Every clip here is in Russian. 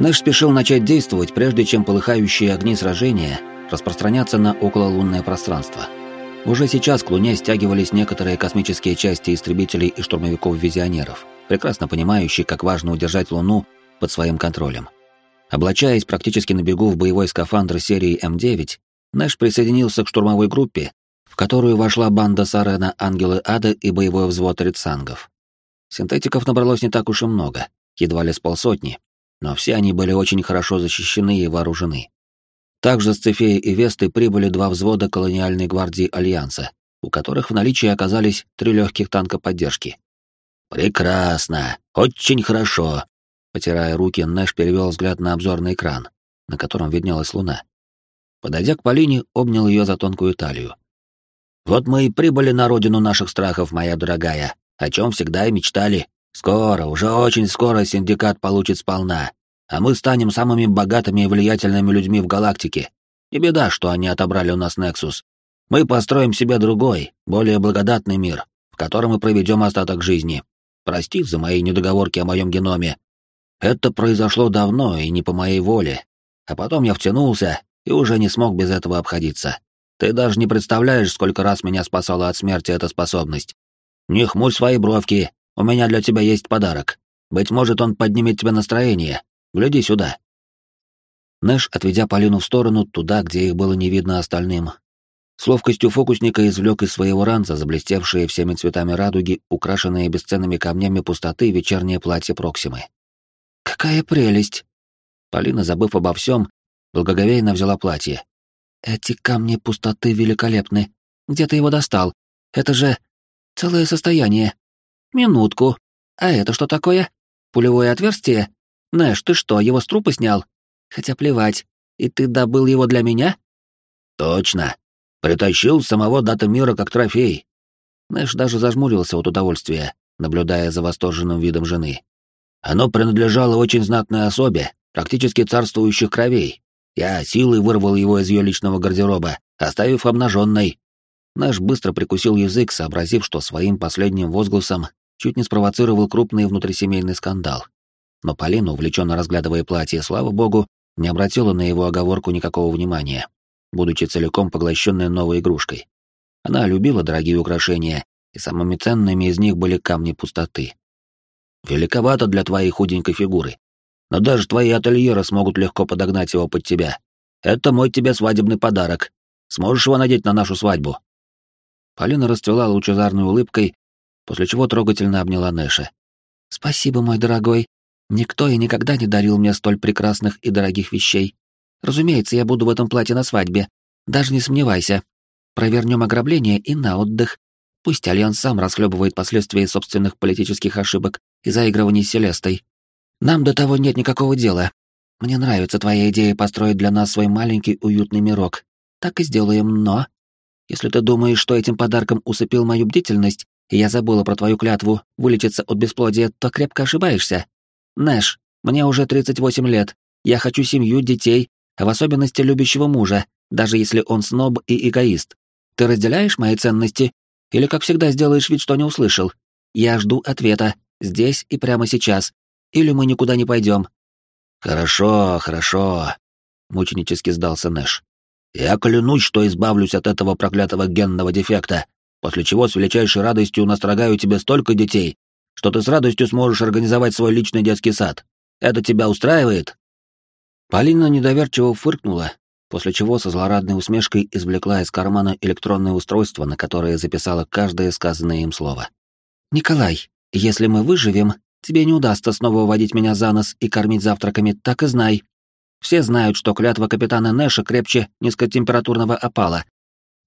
Нэш спешил начать действовать, прежде чем полыхающие огни сражения распространятся на окололунное пространство. Уже сейчас к Луне стягивались некоторые космические части истребителей и штурмовиков-визионеров, прекрасно понимающие, как важно удержать Луну под своим контролем. Облачаясь практически на бегу в боевой скафандр серии М9, Нэш присоединился к штурмовой группе, в которую вошла банда Сарена Ангелы Ада и боевой взвод рецангов. Синтетиков набралось не так уж и много, едва ли с полсотни, но все они были очень хорошо защищены и вооружены. Также с Цефея и Весты прибыли два взвода колониальной гвардии Альянса, у которых в наличии оказались три легких танка поддержки. «Прекрасно! Очень хорошо!» Потирая руки, Нэш перевел взгляд на обзорный экран, на котором виднелась луна. Подойдя к Полине, обнял ее за тонкую талию. «Вот мы и прибыли на родину наших страхов, моя дорогая, о чем всегда и мечтали. Скоро, уже очень скоро синдикат получит сполна а мы станем самыми богатыми и влиятельными людьми в галактике. Не беда, что они отобрали у нас Нексус. Мы построим себе другой, более благодатный мир, в котором мы проведем остаток жизни. Прости за мои недоговорки о моем геноме. Это произошло давно и не по моей воле. А потом я втянулся и уже не смог без этого обходиться. Ты даже не представляешь, сколько раз меня спасала от смерти эта способность. Не хмурь свои бровки, у меня для тебя есть подарок. Быть может, он поднимет тебе настроение, Гляди сюда. Нэш, отведя Полину в сторону, туда, где их было не видно остальным, с ловкостью фокусника извлек из своего ранца заблестевшие всеми цветами радуги, украшенные бесценными камнями пустоты вечернее платье Проксимы. «Какая прелесть!» Полина, забыв обо всем, благоговейно взяла платье. «Эти камни пустоты великолепны. Где ты его достал? Это же целое состояние. Минутку. А это что такое? Пулевое отверстие? Нэш, ты что, его с трупа снял? Хотя плевать. И ты добыл его для меня? Точно. Притащил самого дата мира как трофей. Нэш даже зажмурился от удовольствия, наблюдая за восторженным видом жены. Оно принадлежало очень знатной особе, практически царствующих кровей. Я силой вырвал его из ее личного гардероба, оставив обнаженной. Нэш быстро прикусил язык, сообразив, что своим последним возгласом чуть не спровоцировал крупный внутрисемейный скандал но Полина, увлеченно разглядывая платье, слава богу, не обратила на его оговорку никакого внимания, будучи целиком поглощенной новой игрушкой. Она любила дорогие украшения, и самыми ценными из них были камни пустоты. «Великовато для твоей худенькой фигуры, но даже твои ательеры смогут легко подогнать его под тебя. Это мой тебе свадебный подарок. Сможешь его надеть на нашу свадьбу?» Полина расцвела лучезарной улыбкой, после чего трогательно обняла Нэша. «Спасибо, мой дорогой. Никто и никогда не дарил мне столь прекрасных и дорогих вещей. Разумеется, я буду в этом платье на свадьбе. Даже не сомневайся. Провернем ограбление и на отдых. Пусть Альянс сам расхлебывает последствия собственных политических ошибок и заигрываний с Селестой. Нам до того нет никакого дела. Мне нравится твоя идея построить для нас свой маленький уютный мирок. Так и сделаем, но... Если ты думаешь, что этим подарком усыпил мою бдительность, и я забыла про твою клятву вылечиться от бесплодия, то крепко ошибаешься. Нэш, мне уже 38 лет. Я хочу семью, детей, а в особенности любящего мужа, даже если он сноб и эгоист. Ты разделяешь мои ценности? Или, как всегда, сделаешь вид, что не услышал? Я жду ответа, здесь и прямо сейчас. Или мы никуда не пойдем. Хорошо, хорошо, мученически сдался Нэш. Я клянусь, что избавлюсь от этого проклятого генного дефекта, после чего с величайшей радостью настрогаю тебе столько детей, что ты с радостью сможешь организовать свой личный детский сад. Это тебя устраивает?» Полина недоверчиво фыркнула, после чего со злорадной усмешкой извлекла из кармана электронное устройство, на которое записала каждое сказанное им слово. «Николай, если мы выживем, тебе не удастся снова уводить меня за нос и кормить завтраками, так и знай. Все знают, что клятва капитана Нэша крепче низкотемпературного опала.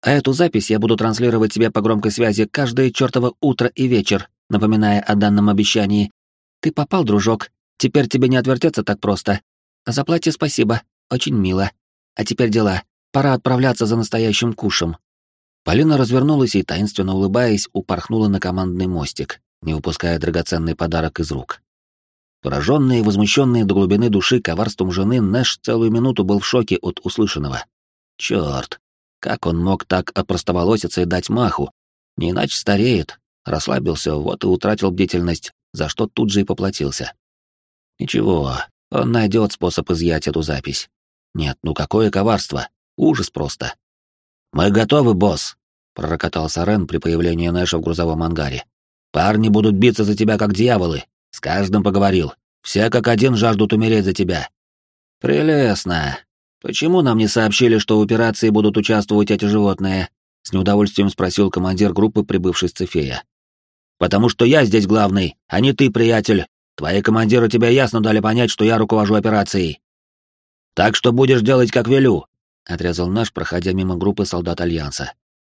А эту запись я буду транслировать тебе по громкой связи каждое чертово утро и вечер, напоминая о данном обещании. «Ты попал, дружок. Теперь тебе не отвертеться так просто. За платье спасибо. Очень мило. А теперь дела. Пора отправляться за настоящим кушем». Полина развернулась и, таинственно улыбаясь, упорхнула на командный мостик, не выпуская драгоценный подарок из рук. Пораженный и возмущенный до глубины души коварством жены, Нэш целую минуту был в шоке от услышанного. Черт, как он мог так опростоволоситься и дать маху? Не иначе стареет, Расслабился, вот и утратил бдительность, за что тут же и поплатился. Ничего, Он найдет способ изъять эту запись. Нет, ну какое коварство! Ужас просто. «Мы готовы, босс!» — пророкотал Сарен при появлении Нэша в грузовом ангаре. «Парни будут биться за тебя, как дьяволы. С каждым поговорил. Все как один жаждут умереть за тебя». «Прелестно. Почему нам не сообщили, что в операции будут участвовать эти животные?» — с неудовольствием спросил командир группы, прибывший с Цефея. «Потому что я здесь главный, а не ты, приятель. Твои командиры тебе ясно дали понять, что я руковожу операцией. Так что будешь делать, как велю», — отрезал наш, проходя мимо группы солдат Альянса.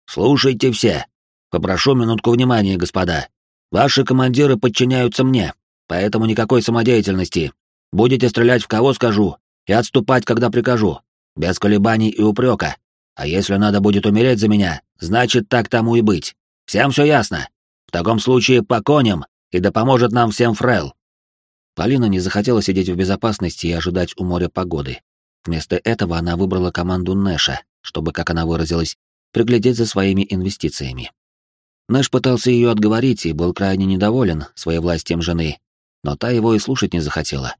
«Слушайте все. Попрошу минутку внимания, господа. Ваши командиры подчиняются мне, поэтому никакой самодеятельности. Будете стрелять в кого скажу и отступать, когда прикажу, без колебаний и упрека. А если надо будет умереть за меня, значит, так тому и быть. Всем все ясно? В таком случае по коням, и да поможет нам всем Фрел. Полина не захотела сидеть в безопасности и ожидать у моря погоды. Вместо этого она выбрала команду Нэша, чтобы, как она выразилась, приглядеть за своими инвестициями. Нэш пытался ее отговорить и был крайне недоволен своей властием жены, но та его и слушать не захотела.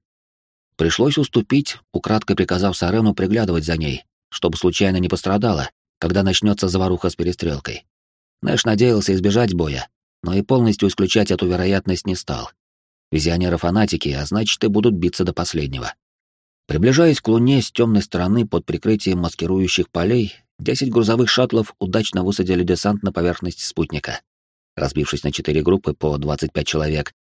Пришлось уступить, украдкой приказав Сарену приглядывать за ней, чтобы случайно не пострадала, когда начнется заваруха с перестрелкой. Нэш надеялся избежать боя, но и полностью исключать эту вероятность не стал. Визионеры-фанатики, а значит, и будут биться до последнего. Приближаясь к Луне с темной стороны под прикрытием маскирующих полей, 10 грузовых шаттлов удачно высадили десант на поверхность спутника. Разбившись на четыре группы по 25 человек,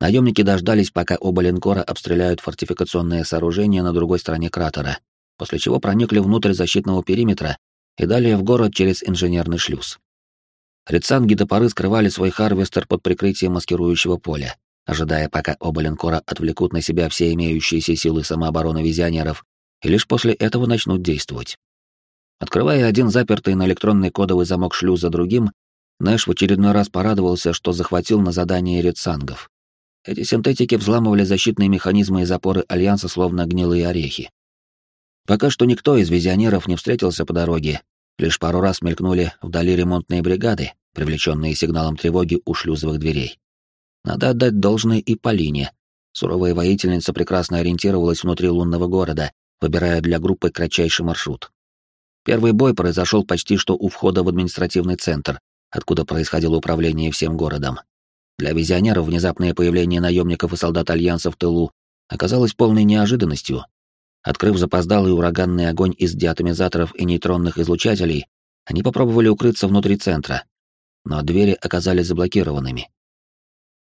наемники дождались, пока оба линкора обстреляют фортификационное сооружение на другой стороне кратера, после чего проникли внутрь защитного периметра и далее в город через инженерный шлюз. Рицанги до поры скрывали свой харвестер под прикрытием маскирующего поля, ожидая, пока оба линкора отвлекут на себя все имеющиеся силы самообороны визионеров, и лишь после этого начнут действовать. Открывая один запертый на электронный кодовый замок шлюз за другим, Нэш в очередной раз порадовался, что захватил на задание редсангов. Эти синтетики взламывали защитные механизмы и запоры Альянса словно гнилые орехи. Пока что никто из визионеров не встретился по дороге, лишь пару раз мелькнули вдали ремонтные бригады, привлеченные сигналом тревоги у шлюзовых дверей. Надо отдать должное и Полине. Суровая воительница прекрасно ориентировалась внутри лунного города, выбирая для группы кратчайший маршрут. Первый бой произошел почти что у входа в административный центр, откуда происходило управление всем городом. Для визионеров внезапное появление наемников и солдат Альянса в тылу оказалось полной неожиданностью. Открыв запоздалый ураганный огонь из диатомизаторов и нейтронных излучателей, они попробовали укрыться внутри центра, но двери оказались заблокированными.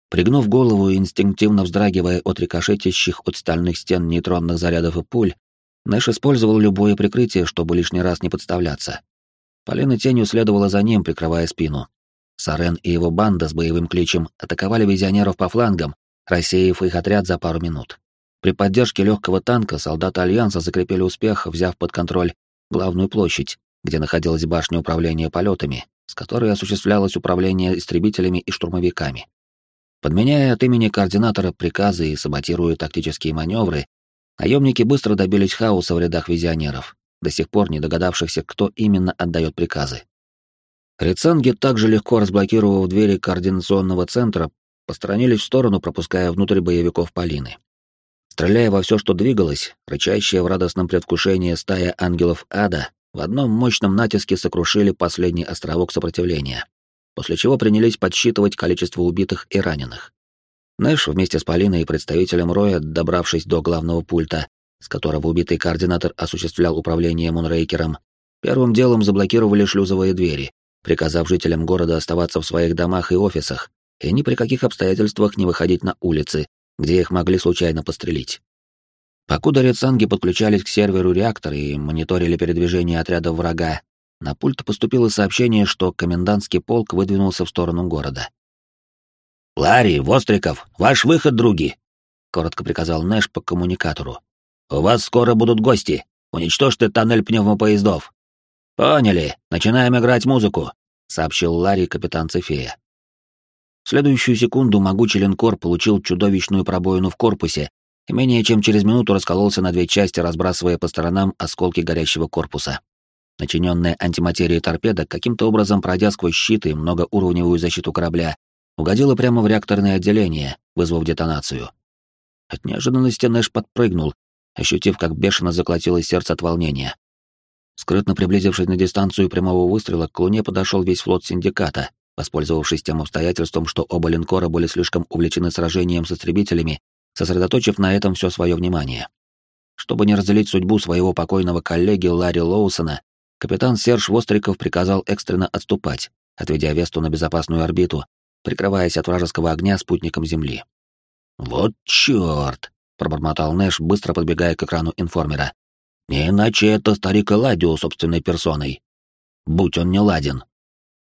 Пригнув голову и инстинктивно вздрагивая от рикошетящих от стальных стен нейтронных зарядов и пуль, Нэш использовал любое прикрытие, чтобы лишний раз не подставляться. Полина тенью следовала за ним, прикрывая спину. Сарен и его банда с боевым кличем атаковали визионеров по флангам, рассеяв их отряд за пару минут. При поддержке легкого танка солдаты Альянса закрепили успех, взяв под контроль главную площадь, где находилась башня управления полетами, с которой осуществлялось управление истребителями и штурмовиками. Подменяя от имени координатора приказы и саботируя тактические маневры, наемники быстро добились хаоса в рядах визионеров, до сих пор не догадавшихся, кто именно отдает приказы. Рецанги, также легко разблокировав двери координационного центра, посторонились в сторону, пропуская внутрь боевиков Полины. Стреляя во все, что двигалось, рычащая в радостном предвкушении стая ангелов ада в одном мощном натиске сокрушили последний островок сопротивления после чего принялись подсчитывать количество убитых и раненых. Нэш вместе с Полиной и представителем Роя, добравшись до главного пульта, с которого убитый координатор осуществлял управление Мунрейкером, первым делом заблокировали шлюзовые двери, приказав жителям города оставаться в своих домах и офисах и ни при каких обстоятельствах не выходить на улицы, где их могли случайно пострелить. Покуда редсанги подключались к серверу реактора и мониторили передвижение отрядов врага, на пульт поступило сообщение, что комендантский полк выдвинулся в сторону города. «Ларри, Востриков, ваш выход, други!» — коротко приказал Нэш по коммуникатору. «У вас скоро будут гости. Уничтожьте тоннель пневмопоездов». «Поняли. Начинаем играть музыку», — сообщил Ларри капитан Цефея. В следующую секунду могучий линкор получил чудовищную пробоину в корпусе и менее чем через минуту раскололся на две части, разбрасывая по сторонам осколки горящего корпуса. Начиненная антиматерией торпеда, каким-то образом пройдя сквозь щит и многоуровневую защиту корабля, угодила прямо в реакторное отделение, вызвав детонацию. От неожиданности Нэш подпрыгнул, ощутив, как бешено заколотилось сердце от волнения. Скрытно приблизившись на дистанцию прямого выстрела, к Луне подошел весь флот Синдиката, воспользовавшись тем обстоятельством, что оба линкора были слишком увлечены сражением с истребителями, сосредоточив на этом все свое внимание. Чтобы не разделить судьбу своего покойного коллеги Ларри Лоусона, капитан Серж Востриков приказал экстренно отступать, отведя Весту на безопасную орбиту, прикрываясь от вражеского огня спутником Земли. «Вот чёрт!» — пробормотал Нэш, быстро подбегая к экрану информера. Не иначе это старик Эладио собственной персоной. Будь он не ладен.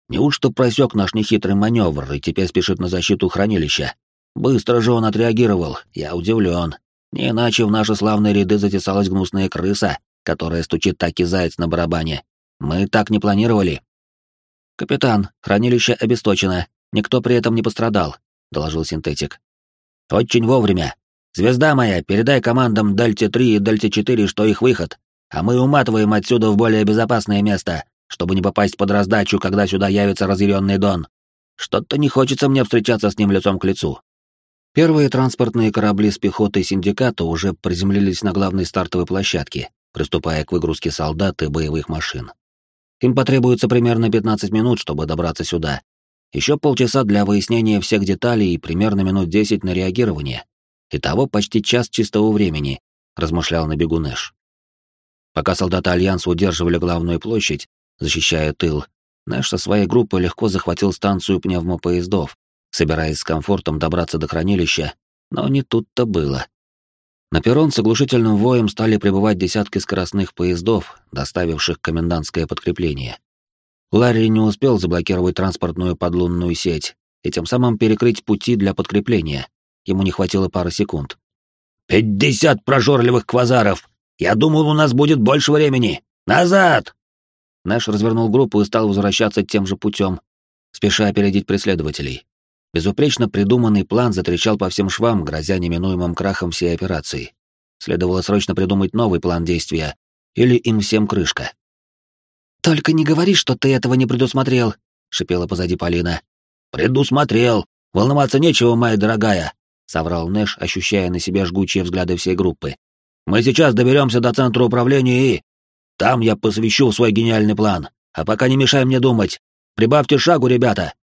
Неужто просек наш нехитрый маневр и теперь спешит на защиту хранилища? Быстро же он отреагировал, я удивлен. Не иначе в наши славные ряды затесалась гнусная крыса, которая стучит так и заяц на барабане. Мы так не планировали. «Капитан, хранилище обесточено, никто при этом не пострадал», — доложил синтетик. «Очень вовремя. Звезда моя, передай командам Дельте-3 и Дельте-4, что их выход, а мы уматываем отсюда в более безопасное место, чтобы не попасть под раздачу, когда сюда явится разъяренный Дон. Что-то не хочется мне встречаться с ним лицом к лицу. Первые транспортные корабли с пехотой синдиката уже приземлились на главной стартовой площадке, приступая к выгрузке солдат и боевых машин. Им потребуется примерно 15 минут, чтобы добраться сюда. Еще полчаса для выяснения всех деталей и примерно минут 10 на реагирование. Итого почти час чистого времени, размышлял на бегу Нэш. Пока солдаты Альянса удерживали главную площадь, защищая тыл, Нэш со своей группой легко захватил станцию пневмопоездов, собираясь с комфортом добраться до хранилища, но не тут-то было. На перрон с оглушительным воем стали прибывать десятки скоростных поездов, доставивших комендантское подкрепление. Ларри не успел заблокировать транспортную подлунную сеть и тем самым перекрыть пути для подкрепления, Ему не хватило пары секунд. «Пятьдесят прожорливых квазаров! Я думал, у нас будет больше времени! Назад!» Нэш развернул группу и стал возвращаться тем же путем, спеша опередить преследователей. Безупречно придуманный план затрещал по всем швам, грозя неминуемым крахом всей операции. Следовало срочно придумать новый план действия, или им всем крышка. «Только не говори, что ты этого не предусмотрел», — шипела позади Полина. «Предусмотрел. Волноваться нечего, моя дорогая соврал Нэш, ощущая на себе жгучие взгляды всей группы. Мы сейчас доберемся до центра управления и... Там я посвящу свой гениальный план. А пока не мешай мне думать. Прибавьте шагу, ребята.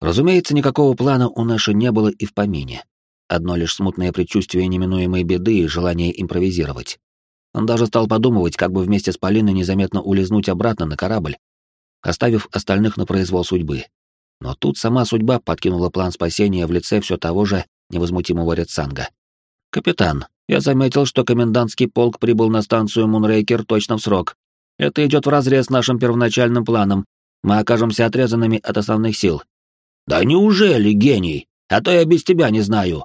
Разумеется, никакого плана у Нэша не было и в помине. Одно лишь смутное предчувствие неминуемой беды и желание импровизировать. Он даже стал подумывать, как бы вместе с Полиной незаметно улизнуть обратно на корабль, оставив остальных на произвол судьбы. Но тут сама судьба подкинула план спасения в лице все того же невозмутимого Редсанга. «Капитан, я заметил, что комендантский полк прибыл на станцию Мунрейкер точно в срок. Это идет вразрез с нашим первоначальным планом. Мы окажемся отрезанными от основных сил». «Да неужели, гений? А то я без тебя не знаю».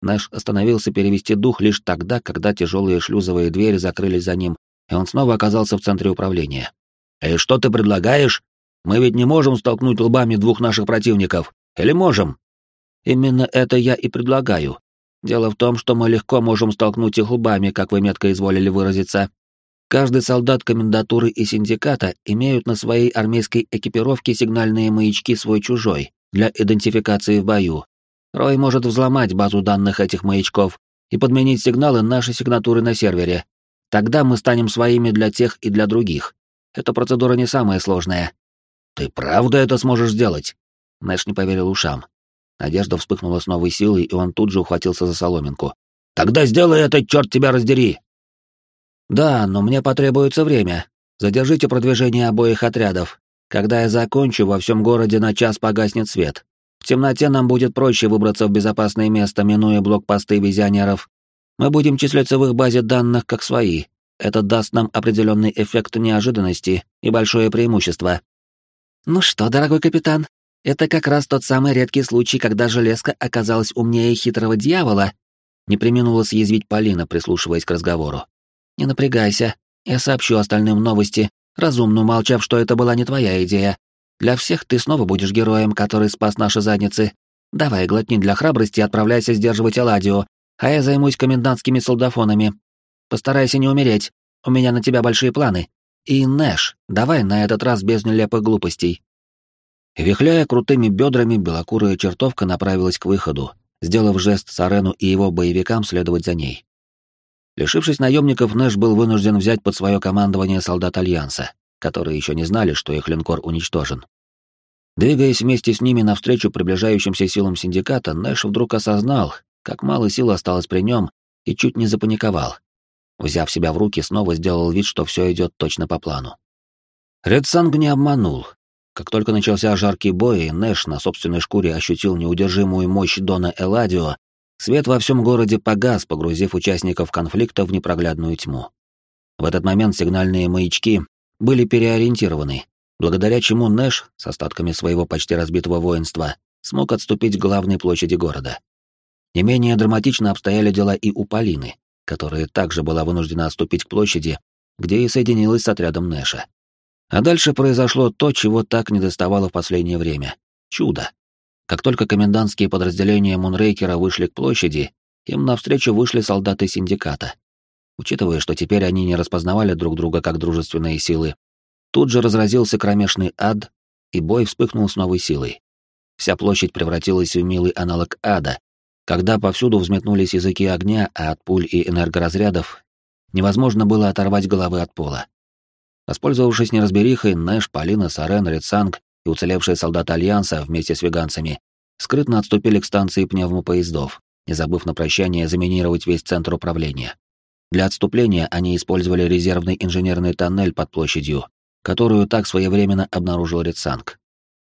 Нэш остановился перевести дух лишь тогда, когда тяжелые шлюзовые двери закрылись за ним, и он снова оказался в центре управления. «И что ты предлагаешь?» Мы ведь не можем столкнуть лбами двух наших противников. Или можем? Именно это я и предлагаю. Дело в том, что мы легко можем столкнуть их лбами, как вы метко изволили выразиться. Каждый солдат комендатуры и синдиката имеют на своей армейской экипировке сигнальные маячки свой-чужой для идентификации в бою. Рой может взломать базу данных этих маячков и подменить сигналы нашей сигнатуры на сервере. Тогда мы станем своими для тех и для других. Эта процедура не самая сложная, «Ты правда это сможешь сделать?» Нэш не поверил ушам. Надежда вспыхнула с новой силой, и он тут же ухватился за соломинку. «Тогда сделай это, черт тебя раздери!» «Да, но мне потребуется время. Задержите продвижение обоих отрядов. Когда я закончу, во всем городе на час погаснет свет. В темноте нам будет проще выбраться в безопасное место, минуя блокпосты визионеров. Мы будем числиться в их базе данных как свои. Это даст нам определенный эффект неожиданности и большое преимущество. «Ну что, дорогой капитан, это как раз тот самый редкий случай, когда железка оказалась умнее хитрого дьявола», не применула съязвить Полина, прислушиваясь к разговору. «Не напрягайся, я сообщу остальным новости, разумно умолчав, что это была не твоя идея. Для всех ты снова будешь героем, который спас наши задницы. Давай, глотни для храбрости и отправляйся сдерживать Эладио, а я займусь комендантскими солдафонами. Постарайся не умереть, у меня на тебя большие планы. И, Нэш, давай на этот раз без нелепых глупостей. Вихляя крутыми бедрами, белокурая чертовка направилась к выходу, сделав жест Сарену и его боевикам следовать за ней. Лишившись наемников, Нэш был вынужден взять под свое командование солдат Альянса, которые еще не знали, что их линкор уничтожен. Двигаясь вместе с ними навстречу приближающимся силам синдиката, Нэш вдруг осознал, как мало сил осталось при нем, и чуть не запаниковал. Взяв себя в руки, снова сделал вид, что все идет точно по плану. Редсанг не обманул. Как только начался жаркий бой, и Нэш на собственной шкуре ощутил неудержимую мощь Дона Эладио, Свет во всем городе погас, погрузив участников конфликта в непроглядную тьму. В этот момент сигнальные маячки были переориентированы, благодаря чему Нэш с остатками своего почти разбитого воинства смог отступить к главной площади города. Не менее драматично обстояли дела и у Полины, которая также была вынуждена отступить к площади, где и соединилась с отрядом Нэша. А дальше произошло то, чего так недоставало в последнее время — чудо. Как только комендантские подразделения Мунрейкера вышли к площади, им навстречу вышли солдаты синдиката. Учитывая, что теперь они не распознавали друг друга как дружественные силы, тут же разразился кромешный ад, и бой вспыхнул с новой силой. Вся площадь превратилась в милый аналог ада, когда повсюду взметнулись языки огня, а от пуль и энергоразрядов невозможно было оторвать головы от пола. Воспользовавшись неразберихой, Нэш, Полина, Сарен, Рицанг и уцелевшие солдаты Альянса вместе с веганцами скрытно отступили к станции пневмопоездов, не забыв на прощание заминировать весь центр управления. Для отступления они использовали резервный инженерный тоннель под площадью, которую так своевременно обнаружил Редсанг.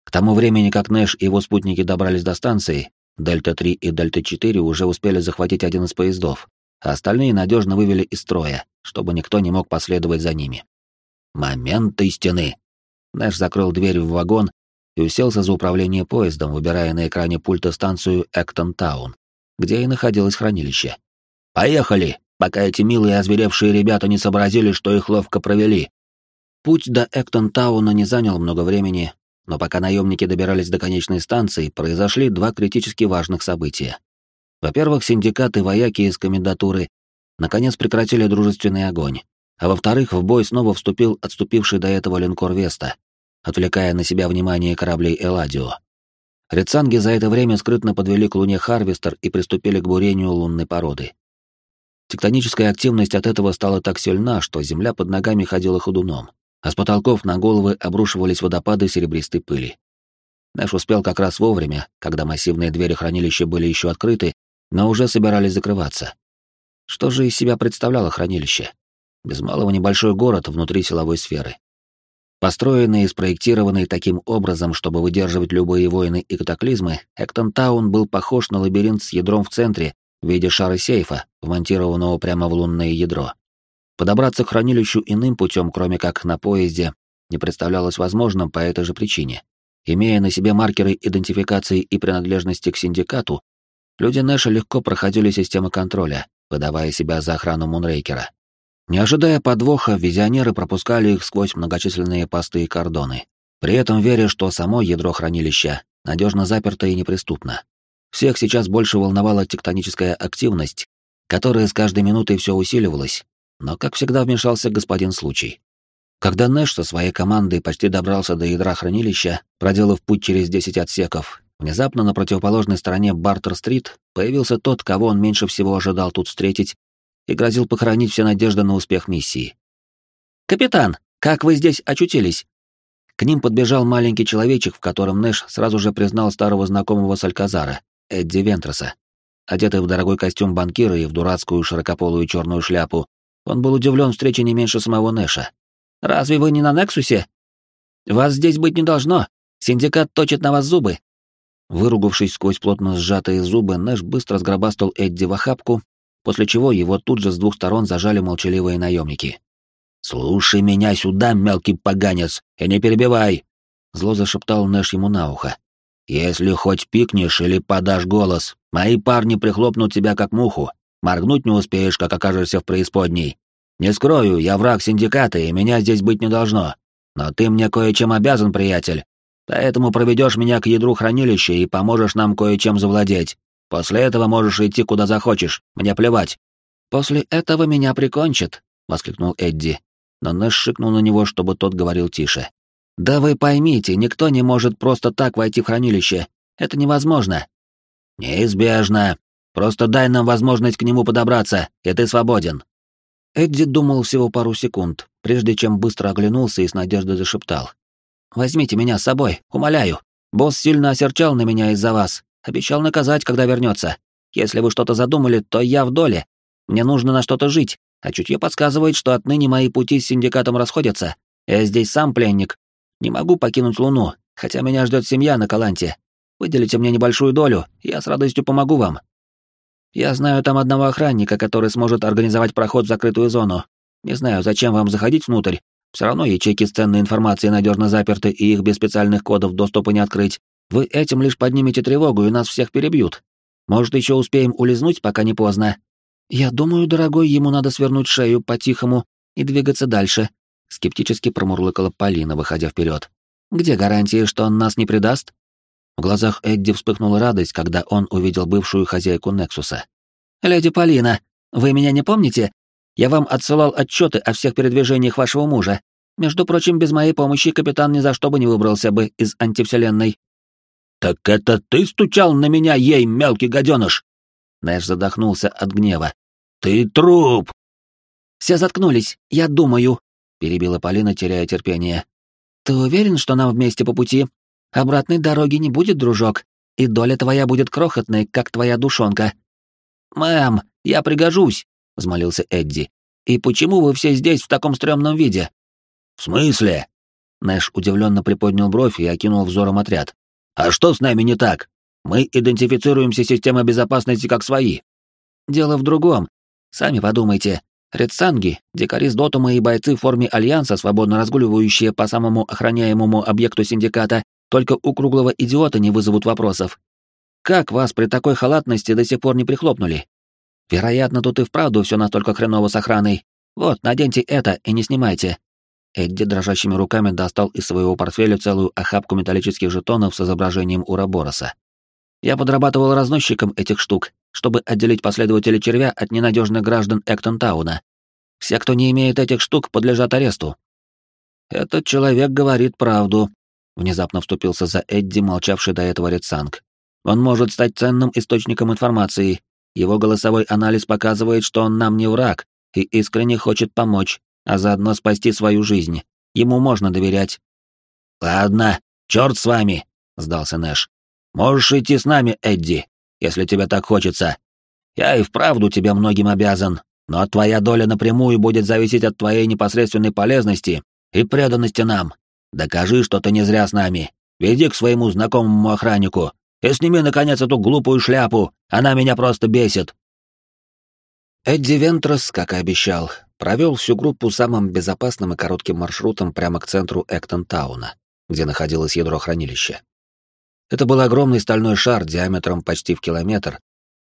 К тому времени, как Нэш и его спутники добрались до станции, Дельта-3 и Дельта-4 уже успели захватить один из поездов, а остальные надежно вывели из строя, чтобы никто не мог последовать за ними. Момент истины. Нэш закрыл дверь в вагон и уселся за управление поездом, выбирая на экране пульта станцию Эктон-Таун, где и находилось хранилище. «Поехали, пока эти милые озверевшие ребята не сообразили, что их ловко провели». Путь до Эктон-Тауна не занял много времени, но пока наемники добирались до конечной станции, произошли два критически важных события. Во-первых, синдикаты вояки из комендатуры наконец прекратили дружественный огонь, а во-вторых, в бой снова вступил отступивший до этого линкор Веста, отвлекая на себя внимание кораблей Эладио. Рецанги за это время скрытно подвели к Луне Харвестер и приступили к бурению лунной породы. Тектоническая активность от этого стала так сильна, что земля под ногами ходила ходуном, а с потолков на головы обрушивались водопады серебристой пыли. Нэш успел как раз вовремя, когда массивные двери хранилища были еще открыты, но уже собирались закрываться. Что же из себя представляло хранилище? без малого небольшой город внутри силовой сферы. Построенный и спроектированный таким образом, чтобы выдерживать любые войны и катаклизмы, Эктон-таун был похож на лабиринт с ядром в центре в виде шара сейфа, вмонтированного прямо в лунное ядро. Подобраться к хранилищу иным путем, кроме как на поезде, не представлялось возможным по этой же причине. Имея на себе маркеры идентификации и принадлежности к синдикату, люди Нэша легко проходили системы контроля, выдавая себя за охрану Мунрейкера. Не ожидая подвоха, визионеры пропускали их сквозь многочисленные посты и кордоны, при этом веря, что само ядро хранилища надежно заперто и неприступно. Всех сейчас больше волновала тектоническая активность, которая с каждой минутой все усиливалась, но, как всегда, вмешался господин случай. Когда Нэш со своей командой почти добрался до ядра хранилища, проделав путь через 10 отсеков, внезапно на противоположной стороне Бартер-стрит появился тот, кого он меньше всего ожидал тут встретить и грозил похоронить все надежды на успех миссии. «Капитан, как вы здесь очутились?» К ним подбежал маленький человечек, в котором Нэш сразу же признал старого знакомого с Альказара, Эдди Вентроса. Одетый в дорогой костюм банкира и в дурацкую широкополую черную шляпу, он был удивлен встрече не меньше самого Нэша. «Разве вы не на Нексусе? Вас здесь быть не должно. Синдикат точит на вас зубы». Выругавшись сквозь плотно сжатые зубы, Нэш быстро сграбастал Эдди в охапку после чего его тут же с двух сторон зажали молчаливые наемники. «Слушай меня сюда, мелкий поганец, и не перебивай!» Зло зашептал Нэш ему на ухо. «Если хоть пикнешь или подашь голос, мои парни прихлопнут тебя как муху. Моргнуть не успеешь, как окажешься в преисподней. Не скрою, я враг синдиката, и меня здесь быть не должно. Но ты мне кое-чем обязан, приятель. Поэтому проведешь меня к ядру хранилища и поможешь нам кое-чем завладеть. После этого можешь идти куда захочешь, мне плевать. После этого меня прикончат, воскликнул Эдди, но Нэш шикнул на него, чтобы тот говорил тише. Да вы поймите, никто не может просто так войти в хранилище. Это невозможно. Неизбежно. Просто дай нам возможность к нему подобраться, и ты свободен. Эдди думал всего пару секунд, прежде чем быстро оглянулся и с надеждой зашептал. «Возьмите меня с собой, умоляю. Босс сильно осерчал на меня из-за вас. Обещал наказать, когда вернется. Если вы что-то задумали, то я в доле. Мне нужно на что-то жить, а чутье подсказывает, что отныне мои пути с синдикатом расходятся. Я здесь сам пленник. Не могу покинуть Луну, хотя меня ждет семья на Каланте. Выделите мне небольшую долю, я с радостью помогу вам. Я знаю там одного охранника, который сможет организовать проход в закрытую зону. Не знаю, зачем вам заходить внутрь. Все равно ячейки с ценной информацией надежно заперты, и их без специальных кодов доступа не открыть. Вы этим лишь поднимете тревогу, и нас всех перебьют. Может, еще успеем улизнуть, пока не поздно. Я думаю, дорогой, ему надо свернуть шею по-тихому и двигаться дальше. Скептически промурлыкала Полина, выходя вперед. Где гарантии, что он нас не предаст? В глазах Эдди вспыхнула радость, когда он увидел бывшую хозяйку Нексуса. «Леди Полина, вы меня не помните? Я вам отсылал отчеты о всех передвижениях вашего мужа. Между прочим, без моей помощи капитан ни за что бы не выбрался бы из антивселенной». «Так это ты стучал на меня, ей, мелкий гаденыш?» Нэш задохнулся от гнева. «Ты труп!» «Все заткнулись, я думаю», — перебила Полина, теряя терпение. «Ты уверен, что нам вместе по пути?» Обратной дороги не будет, дружок, и доля твоя будет крохотной, как твоя душонка. «Мэм, я пригожусь», — взмолился Эдди. «И почему вы все здесь в таком стрёмном виде?» «В смысле?» Нэш удивленно приподнял бровь и окинул взором отряд. «А что с нами не так? Мы идентифицируемся системой безопасности как свои». «Дело в другом. Сами подумайте. Редсанги, дикари с Дотума и бойцы в форме Альянса, свободно разгуливающие по самому охраняемому объекту синдиката, только у круглого идиота не вызовут вопросов. Как вас при такой халатности до сих пор не прихлопнули? Вероятно, тут и вправду все настолько хреново с охраной. Вот, наденьте это и не снимайте. Эдди дрожащими руками достал из своего портфеля целую охапку металлических жетонов с изображением Урабороса. Я подрабатывал разносчиком этих штук, чтобы отделить последователей червя от ненадежных граждан Эктонтауна. Все, кто не имеет этих штук, подлежат аресту. Этот человек говорит правду, Внезапно вступился за Эдди, молчавший до этого Редсанг. Он может стать ценным источником информации. Его голосовой анализ показывает, что он нам не враг и искренне хочет помочь, а заодно спасти свою жизнь. Ему можно доверять. Ладно, черт с вами, сдался Нэш. Можешь идти с нами, Эдди, если тебе так хочется. Я и вправду тебе многим обязан, но твоя доля напрямую будет зависеть от твоей непосредственной полезности и преданности нам. Докажи, что ты не зря с нами. Веди к своему знакомому охраннику и сними, наконец, эту глупую шляпу. Она меня просто бесит». Эдди Вентрос, как и обещал, провел всю группу самым безопасным и коротким маршрутом прямо к центру Эктон-тауна, где находилось ядро хранилища. Это был огромный стальной шар диаметром почти в километр.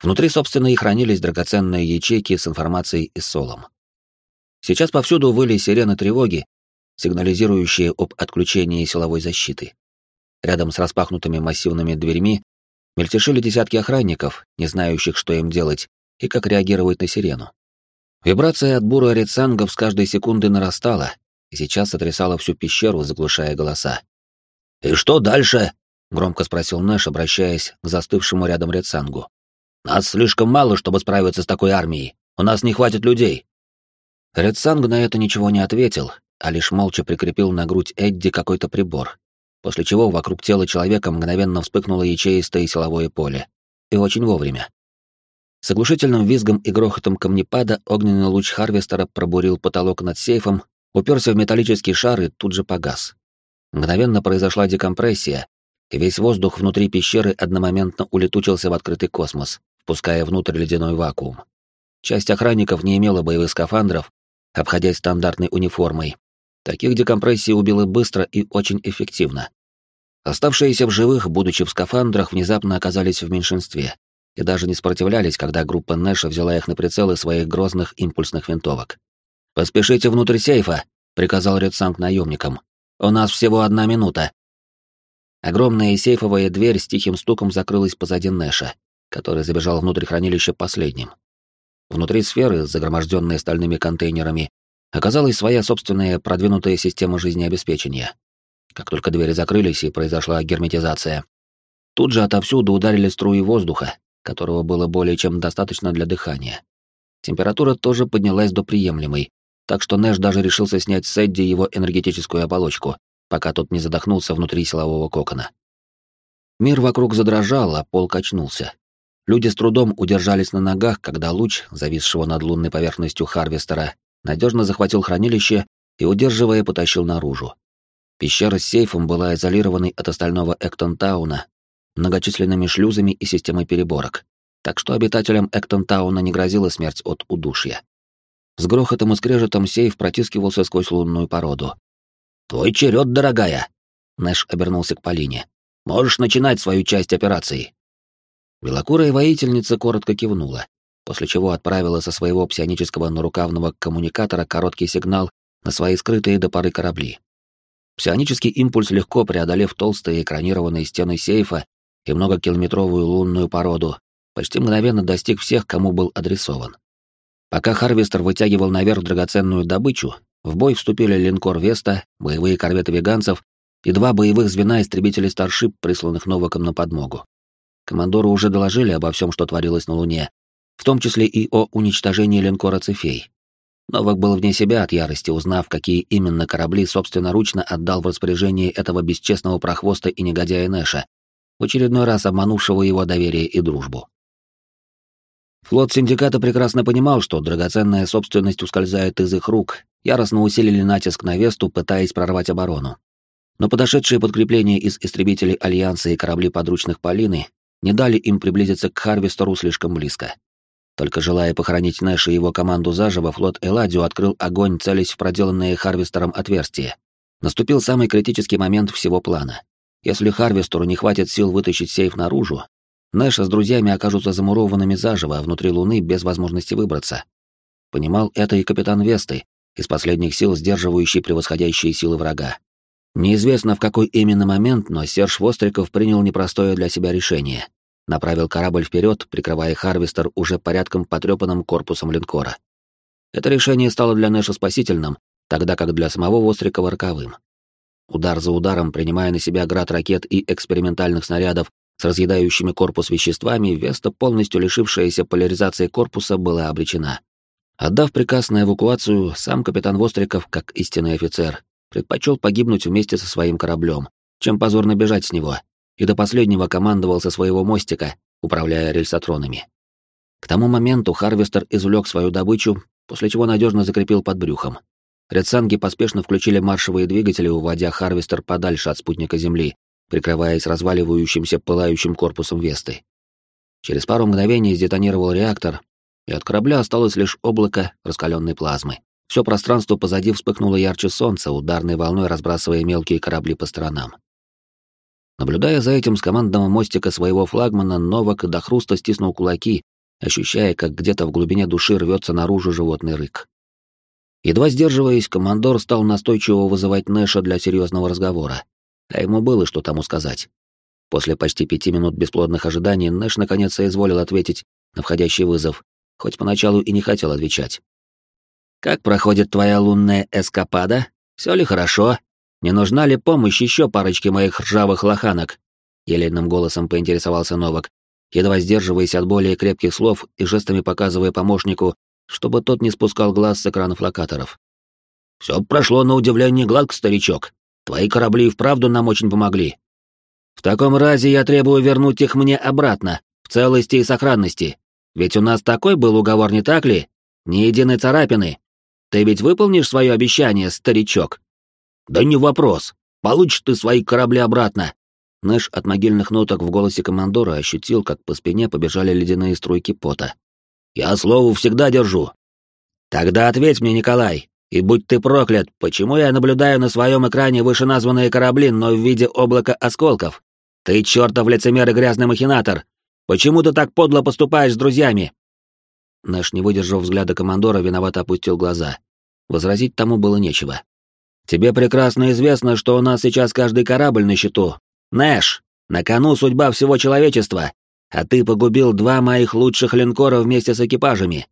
Внутри, собственно, и хранились драгоценные ячейки с информацией и солом. Сейчас повсюду выли сирены тревоги, сигнализирующие об отключении силовой защиты. Рядом с распахнутыми массивными дверьми мельтешили десятки охранников, не знающих, что им делать и как реагировать на сирену. Вибрация от бура редсангов с каждой секунды нарастала, и сейчас сотрясала всю пещеру, заглушая голоса. «И что дальше?» — громко спросил Нэш, обращаясь к застывшему рядом редсангу. «Нас слишком мало, чтобы справиться с такой армией. У нас не хватит людей». Редсанг на это ничего не ответил, а лишь молча прикрепил на грудь Эдди какой-то прибор, после чего вокруг тела человека мгновенно вспыхнуло ячеистое силовое поле. И очень вовремя. С оглушительным визгом и грохотом камнепада огненный луч Харвестера пробурил потолок над сейфом, уперся в металлический шар и тут же погас. Мгновенно произошла декомпрессия, и весь воздух внутри пещеры одномоментно улетучился в открытый космос, впуская внутрь ледяной вакуум. Часть охранников не имела боевых скафандров, обходясь стандартной униформой, Таких декомпрессий убило быстро и очень эффективно. Оставшиеся в живых, будучи в скафандрах, внезапно оказались в меньшинстве и даже не сопротивлялись, когда группа Нэша взяла их на прицелы своих грозных импульсных винтовок. «Поспешите внутрь сейфа», — приказал Редсанг наемникам. «У нас всего одна минута». Огромная сейфовая дверь с тихим стуком закрылась позади Нэша, который забежал внутрь хранилища последним. Внутри сферы, загроможденной стальными контейнерами, оказалась своя собственная продвинутая система жизнеобеспечения. Как только двери закрылись и произошла герметизация, тут же отовсюду ударили струи воздуха, которого было более чем достаточно для дыхания. Температура тоже поднялась до приемлемой, так что Нэш даже решился снять с Эдди его энергетическую оболочку, пока тот не задохнулся внутри силового кокона. Мир вокруг задрожал, а пол качнулся. Люди с трудом удержались на ногах, когда луч, зависшего над лунной поверхностью Харвестера, надежно захватил хранилище и, удерживая, потащил наружу. Пещера с сейфом была изолированной от остального Эктонтауна многочисленными шлюзами и системой переборок, так что обитателям Эктонтауна не грозила смерть от удушья. С грохотом и скрежетом сейф протискивался сквозь лунную породу. «Твой черед, дорогая!» Нэш обернулся к Полине. «Можешь начинать свою часть операции». Белокурая воительница коротко кивнула, после чего отправила со своего псионического нарукавного коммуникатора короткий сигнал на свои скрытые до поры корабли. Псионический импульс, легко преодолев толстые экранированные стены сейфа и многокилометровую лунную породу, почти мгновенно достиг всех, кому был адресован. Пока Харвестер вытягивал наверх драгоценную добычу, в бой вступили линкор Веста, боевые корветы веганцев и два боевых звена истребителей Старшип, присланных Новаком на подмогу. Командору уже доложили обо всем, что творилось на Луне, в том числе и о уничтожении линкора Цефей. Новак был вне себя от ярости, узнав, какие именно корабли собственноручно отдал в распоряжение этого бесчестного прохвоста и негодяя Нэша, в очередной раз обманувшего его доверие и дружбу. Флот синдиката прекрасно понимал, что драгоценная собственность ускользает из их рук, яростно усилили натиск на Весту, пытаясь прорвать оборону. Но подошедшие подкрепления из истребителей Альянса и корабли подручных Полины не дали им приблизиться к Харвестеру слишком близко. Только желая похоронить Нэша и его команду заживо, флот Эладио открыл огонь, целясь в проделанное Харвестером отверстие. Наступил самый критический момент всего плана. Если Харвестеру не хватит сил вытащить сейф наружу, Нэша с друзьями окажутся замурованными заживо внутри Луны без возможности выбраться. Понимал это и капитан Весты, из последних сил сдерживающий превосходящие силы врага. Неизвестно в какой именно момент, но Серж Востриков принял непростое для себя решение. Направил корабль вперед, прикрывая Харвестер уже порядком потрепанным корпусом линкора. Это решение стало для Нэша спасительным, тогда как для самого Вострикова роковым. Удар за ударом, принимая на себя град ракет и экспериментальных снарядов, с разъедающими корпус веществами, Веста, полностью лишившаяся поляризации корпуса, была обречена. Отдав приказ на эвакуацию, сам капитан Востриков, как истинный офицер, предпочел погибнуть вместе со своим кораблем, чем позорно бежать с него, и до последнего командовал со своего мостика, управляя рельсотронами. К тому моменту Харвестер извлек свою добычу, после чего надежно закрепил под брюхом. Редсанги поспешно включили маршевые двигатели, уводя Харвестер подальше от спутника Земли, прикрываясь разваливающимся пылающим корпусом Весты. Через пару мгновений сдетонировал реактор, и от корабля осталось лишь облако раскаленной плазмы. Все пространство позади вспыхнуло ярче солнца, ударной волной разбрасывая мелкие корабли по сторонам. Наблюдая за этим с командного мостика своего флагмана, Новак до хруста стиснул кулаки, ощущая, как где-то в глубине души рвется наружу животный рык. Едва сдерживаясь, командор стал настойчиво вызывать Нэша для серьезного разговора а ему было что тому сказать. После почти пяти минут бесплодных ожиданий Нэш наконец соизволил ответить на входящий вызов, хоть поначалу и не хотел отвечать. «Как проходит твоя лунная эскапада? Все ли хорошо? Не нужна ли помощь еще парочки моих ржавых лоханок?» Елейным голосом поинтересовался Новак, едва сдерживаясь от более крепких слов и жестами показывая помощнику, чтобы тот не спускал глаз с экранов локаторов. «Все прошло на удивление гладко, старичок. Твои корабли и вправду нам очень помогли. В таком разе я требую вернуть их мне обратно, в целости и сохранности. Ведь у нас такой был уговор, не так ли? Ни единой царапины. Ты ведь выполнишь свое обещание, старичок? Да не вопрос. Получишь ты свои корабли обратно. Нэш от могильных ноток в голосе командора ощутил, как по спине побежали ледяные струйки пота. «Я слово всегда держу». «Тогда ответь мне, Николай, и будь ты проклят, почему я наблюдаю на своем экране вышеназванные корабли, но в виде облака осколков? Ты чертов лицемер и грязный махинатор! Почему ты так подло поступаешь с друзьями?» Наш, не выдержав взгляда командора, виновато опустил глаза. Возразить тому было нечего. «Тебе прекрасно известно, что у нас сейчас каждый корабль на счету. Нэш, на кону судьба всего человечества, а ты погубил два моих лучших линкора вместе с экипажами.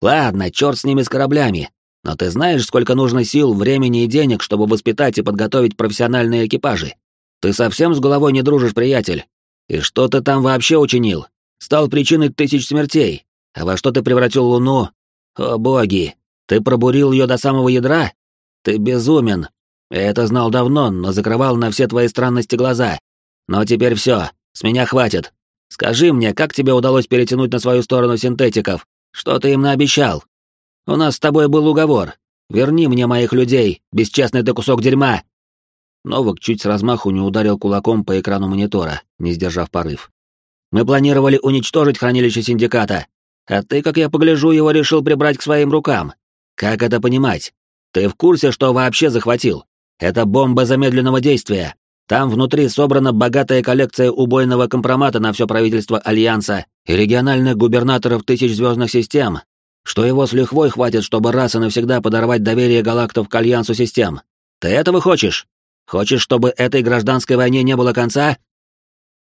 Ладно, черт с ними с кораблями, но ты знаешь, сколько нужно сил, времени и денег, чтобы воспитать и подготовить профессиональные экипажи? Ты совсем с головой не дружишь, приятель? И что ты там вообще учинил? Стал причиной тысяч смертей. А во что ты превратил Луну, О боги, ты пробурил ее до самого ядра? Ты безумен. Я это знал давно, но закрывал на все твои странности глаза. Но теперь все, с меня хватит. Скажи мне, как тебе удалось перетянуть на свою сторону синтетиков? Что ты им наобещал? У нас с тобой был уговор. Верни мне моих людей, бесчестный ты кусок дерьма!» Новак чуть с размаху не ударил кулаком по экрану монитора, не сдержав порыв. «Мы планировали уничтожить хранилище синдиката, а ты, как я погляжу, его решил прибрать к своим рукам. Как это понимать? Ты в курсе, что вообще захватил? Это бомба замедленного действия. Там внутри собрана богатая коллекция убойного компромата на все правительство Альянса и региональных губернаторов тысяч звездных систем, что его с лихвой хватит, чтобы раз и навсегда подорвать доверие галактов к альянсу систем. Ты этого хочешь? Хочешь, чтобы этой гражданской войне не было конца?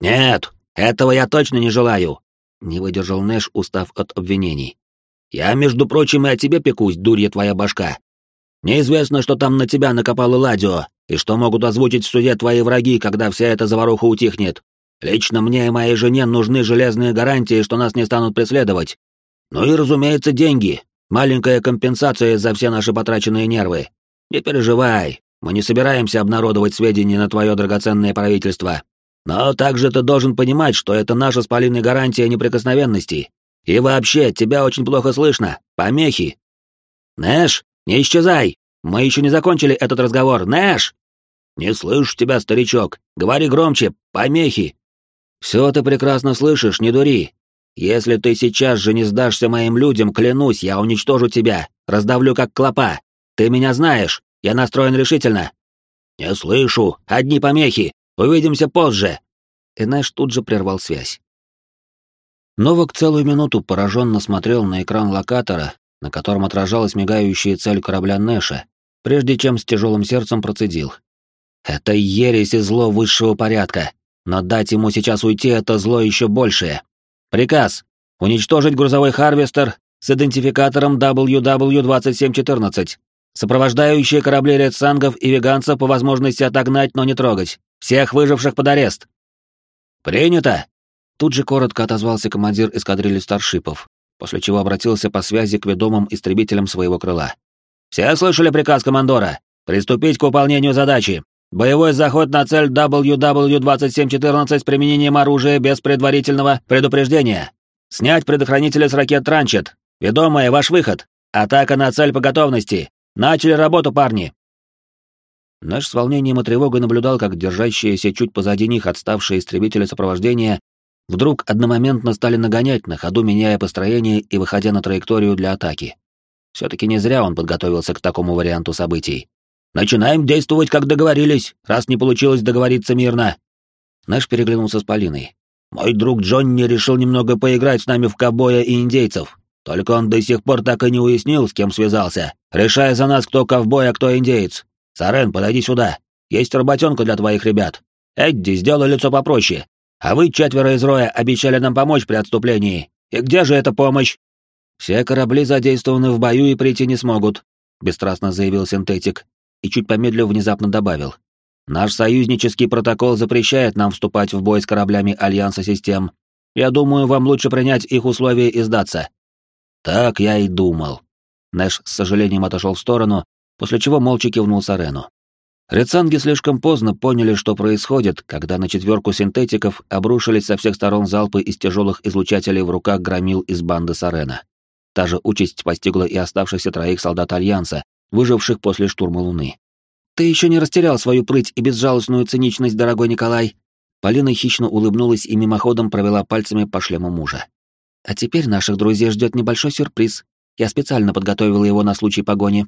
Нет, этого я точно не желаю, не выдержал Нэш, устав от обвинений. Я, между прочим, и о тебе пекусь, дурья твоя башка. Неизвестно, что там на тебя накопало Ладио, и что могут озвучить в суде твои враги, когда вся эта заваруха утихнет. Лично мне и моей жене нужны железные гарантии, что нас не станут преследовать, ну и, разумеется, деньги. Маленькая компенсация за все наши потраченные нервы. Не переживай, мы не собираемся обнародовать сведения на твое драгоценное правительство. Но также ты должен понимать, что это наша с Полиной гарантия неприкосновенности. И вообще, тебя очень плохо слышно. Помехи. Нэш, не исчезай! Мы еще не закончили этот разговор. Нэш! Не слышу тебя, старичок. Говори громче. Помехи. Все ты прекрасно слышишь, не дури. Если ты сейчас же не сдашься моим людям, клянусь, я уничтожу тебя, раздавлю как клопа. Ты меня знаешь, я настроен решительно. Не слышу, одни помехи. Увидимся позже. И Нэш тут же прервал связь. Новак целую минуту пораженно смотрел на экран локатора, на котором отражалась мигающая цель корабля Нэша, прежде чем с тяжелым сердцем процедил. Это ересь и зло высшего порядка, но дать ему сейчас уйти — это зло еще большее. Приказ. Уничтожить грузовой Харвестер с идентификатором WW2714. Сопровождающие корабли редсангов и веганцев по возможности отогнать, но не трогать. Всех выживших под арест. Принято. Тут же коротко отозвался командир эскадрильи старшипов, после чего обратился по связи к ведомым истребителям своего крыла. Все слышали приказ командора? Приступить к выполнению задачи. Боевой заход на цель WW-2714 с применением оружия без предварительного предупреждения. Снять предохранители с ракет «Транчет». Ведомая, ваш выход. Атака на цель по готовности. Начали работу, парни. Наш с волнением и тревогой наблюдал, как держащиеся чуть позади них отставшие истребители сопровождения вдруг одномоментно стали нагонять, на ходу меняя построение и выходя на траекторию для атаки. Все-таки не зря он подготовился к такому варианту событий. Начинаем действовать, как договорились, раз не получилось договориться мирно. Наш переглянулся с Полиной. Мой друг Джонни решил немного поиграть с нами в ковбоя и индейцев. Только он до сих пор так и не уяснил, с кем связался, решая за нас, кто ковбой, а кто индейец. Сарен, подойди сюда. Есть работенка для твоих ребят. Эдди, сделай лицо попроще. А вы, четверо из Роя, обещали нам помочь при отступлении. И где же эта помощь? Все корабли задействованы в бою и прийти не смогут, бесстрастно заявил синтетик, и чуть помедлив внезапно добавил. «Наш союзнический протокол запрещает нам вступать в бой с кораблями Альянса систем. Я думаю, вам лучше принять их условия и сдаться». «Так я и думал». Нэш с сожалением отошел в сторону, после чего молча кивнул Сарену. Рецанги слишком поздно поняли, что происходит, когда на четверку синтетиков обрушились со всех сторон залпы из тяжелых излучателей в руках громил из банды Сарена. Та же участь постигла и оставшихся троих солдат Альянса, выживших после штурма Луны. «Ты еще не растерял свою прыть и безжалостную циничность, дорогой Николай!» Полина хищно улыбнулась и мимоходом провела пальцами по шлему мужа. «А теперь наших друзей ждет небольшой сюрприз. Я специально подготовила его на случай погони».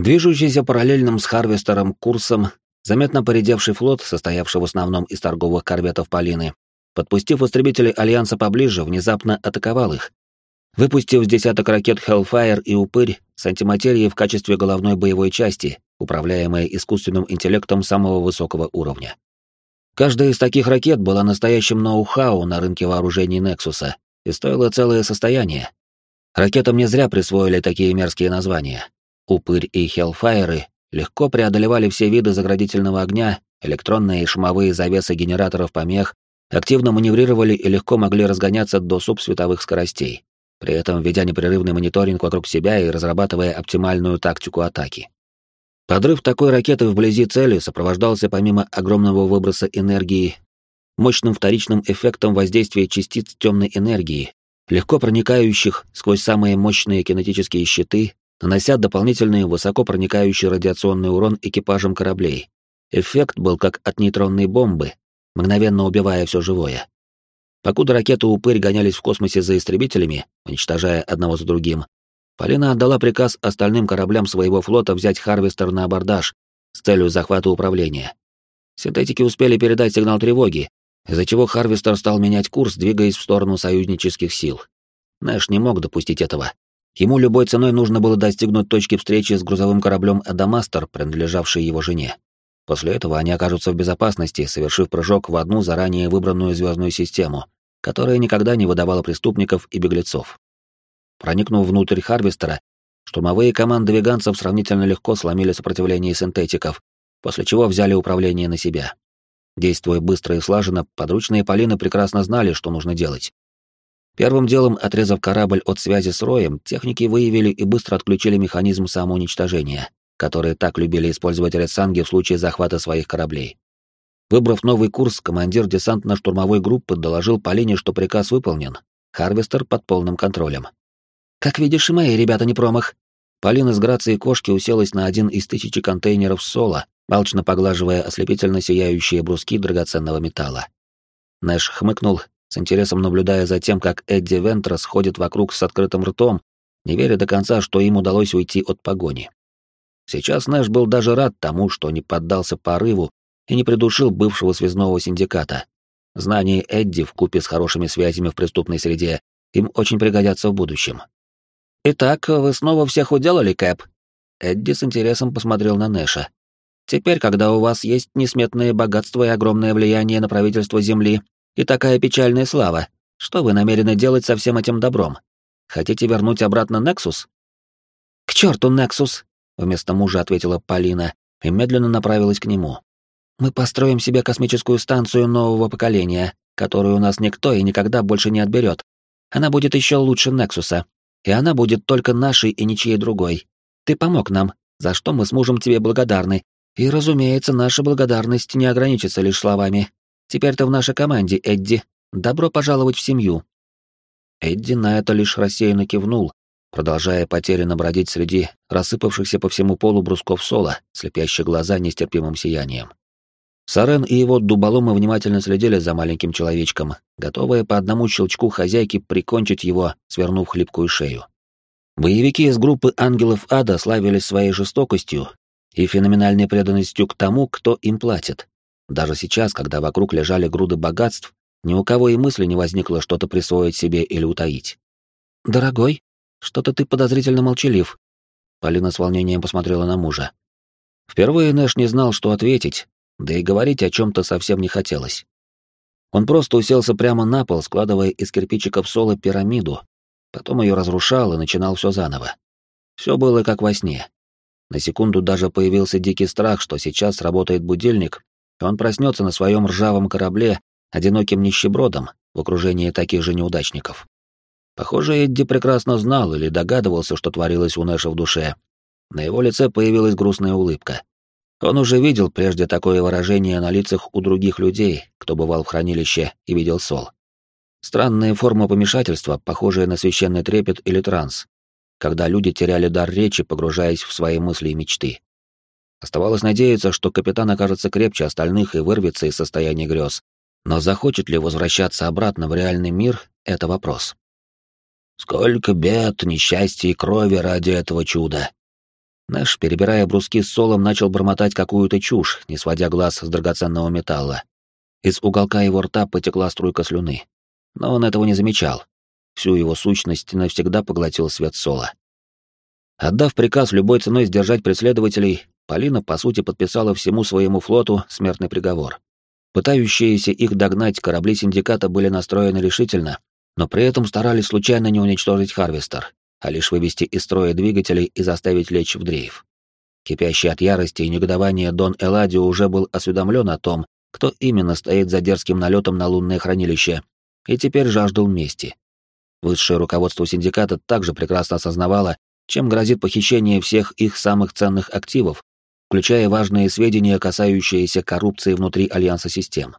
Движущийся параллельным с Харвестером курсом, заметно поредевший флот, состоявший в основном из торговых корветов Полины, подпустив истребители Альянса поближе, внезапно атаковал их, Выпустив с десяток ракет Hellfire и Упырь с антиматерией в качестве головной боевой части, управляемой искусственным интеллектом самого высокого уровня. Каждая из таких ракет была настоящим ноу-хау на рынке вооружений Нексуса и стоила целое состояние. Ракетам не зря присвоили такие мерзкие названия. Упырь и Hellfire легко преодолевали все виды заградительного огня, электронные и шумовые завесы генераторов помех, активно маневрировали и легко могли разгоняться до субсветовых скоростей. при этом ведя непрерывный мониторинг вокруг себя и разрабатывая оптимальную тактику атаки. Подрыв такой ракеты вблизи цели сопровождался помимо огромного выброса энергии мощным вторичным эффектом воздействия частиц темной энергии, легко проникающих сквозь самые мощные кинетические щиты, нанося дополнительный высоко проникающий радиационный урон экипажам кораблей. Эффект был как от нейтронной бомбы, мгновенно убивая все живое. Покуда ракеты «Упырь» гонялись в космосе за истребителями, уничтожая одного за другим, Полина отдала приказ остальным кораблям своего флота взять Харвестер на абордаж с целью захвата управления. Синтетики успели передать сигнал тревоги, из-за чего Харвестер стал менять курс, двигаясь в сторону союзнических сил. Нэш не мог допустить этого. Ему любой ценой нужно было достигнуть точки встречи с грузовым кораблем «Адамастер», принадлежавшей его жене. После этого они окажутся в безопасности, совершив прыжок в одну заранее выбранную звездную систему, которая никогда не выдавала преступников и беглецов. Проникнув внутрь Харвестера, штурмовые команды веганцев сравнительно легко сломили сопротивление синтетиков, после чего взяли управление на себя. Действуя быстро и слаженно, подручные Полины прекрасно знали, что нужно делать. Первым делом, отрезав корабль от связи с Роем, техники выявили и быстро отключили механизм самоуничтожения, который так любили использовать ресанги в случае захвата своих кораблей. Выбрав новый курс, командир десантно-штурмовой группы доложил Полине, что приказ выполнен, Харвестер под полным контролем. Как видишь, и мои ребята не промах. Полина с грацией кошки уселась на один из тысячи контейнеров сола, алчно поглаживая ослепительно сияющие бруски драгоценного металла. Нэш хмыкнул, с интересом наблюдая за тем, как Эдди Вентра сходит вокруг с открытым ртом, не веря до конца, что им удалось уйти от погони. Сейчас Нэш был даже рад тому, что не поддался порыву и не придушил бывшего связного синдиката. Знания Эдди в купе с хорошими связями в преступной среде им очень пригодятся в будущем. «Итак, вы снова всех уделали, Кэп?» Эдди с интересом посмотрел на Нэша. «Теперь, когда у вас есть несметное богатство и огромное влияние на правительство Земли, и такая печальная слава, что вы намерены делать со всем этим добром? Хотите вернуть обратно Нексус?» «К черту, Нексус!» — вместо мужа ответила Полина и медленно направилась к нему. «Мы построим себе космическую станцию нового поколения, которую у нас никто и никогда больше не отберет. Она будет еще лучше Нексуса, и она будет только нашей и ничьей другой. Ты помог нам, за что мы с мужем тебе благодарны. И, разумеется, наша благодарность не ограничится лишь словами. Теперь ты в нашей команде, Эдди. Добро пожаловать в семью». Эдди на это лишь рассеянно кивнул, продолжая потерянно бродить среди рассыпавшихся по всему полу брусков сола, слепящих глаза нестерпимым сиянием. Сарен и его дуболомы внимательно следили за маленьким человечком, готовые по одному щелчку хозяйки прикончить его, свернув хлипкую шею. Боевики из группы «Ангелов Ада» славились своей жестокостью и феноменальной преданностью к тому, кто им платит. Даже сейчас, когда вокруг лежали груды богатств, ни у кого и мысли не возникло что-то присвоить себе или утаить. «Дорогой, что-то ты подозрительно молчалив», — Полина с волнением посмотрела на мужа. Впервые Нэш не знал, что ответить, да и говорить о чем-то совсем не хотелось. Он просто уселся прямо на пол, складывая из кирпичиков соло пирамиду, потом ее разрушал и начинал все заново. Все было как во сне. На секунду даже появился дикий страх, что сейчас сработает будильник, он проснется на своем ржавом корабле, одиноким нищебродом, в окружении таких же неудачников. Похоже, Эдди прекрасно знал или догадывался, что творилось у Нэша в душе. На его лице появилась грустная улыбка. Он уже видел прежде такое выражение на лицах у других людей, кто бывал в хранилище и видел сол. Странная форма помешательства, похожая на священный трепет или транс, когда люди теряли дар речи, погружаясь в свои мысли и мечты. Оставалось надеяться, что капитан окажется крепче остальных и вырвется из состояния грез. Но захочет ли возвращаться обратно в реальный мир — это вопрос. Сколько бед, несчастья и крови ради этого чуда. Нэш, перебирая бруски с солом, начал бормотать какую-то чушь, не сводя глаз с драгоценного металла. Из уголка его рта потекла струйка слюны. Но он этого не замечал. Всю его сущность навсегда поглотил свет сола. Отдав приказ любой ценой сдержать преследователей, Полина, по сути, подписала всему своему флоту смертный приговор. Пытающиеся их догнать корабли синдиката были настроены решительно, но при этом старались случайно не уничтожить Харвестер, а лишь вывести из строя двигатели и заставить лечь в дрейф. Кипящий от ярости и негодования Дон Эладио уже был осведомлен о том, кто именно стоит за дерзким налетом на лунное хранилище, и теперь жаждал мести. Высшее руководство синдиката также прекрасно осознавало, чем грозит похищение всех их самых ценных активов, включая важные сведения, касающиеся коррупции внутри Альянса систем.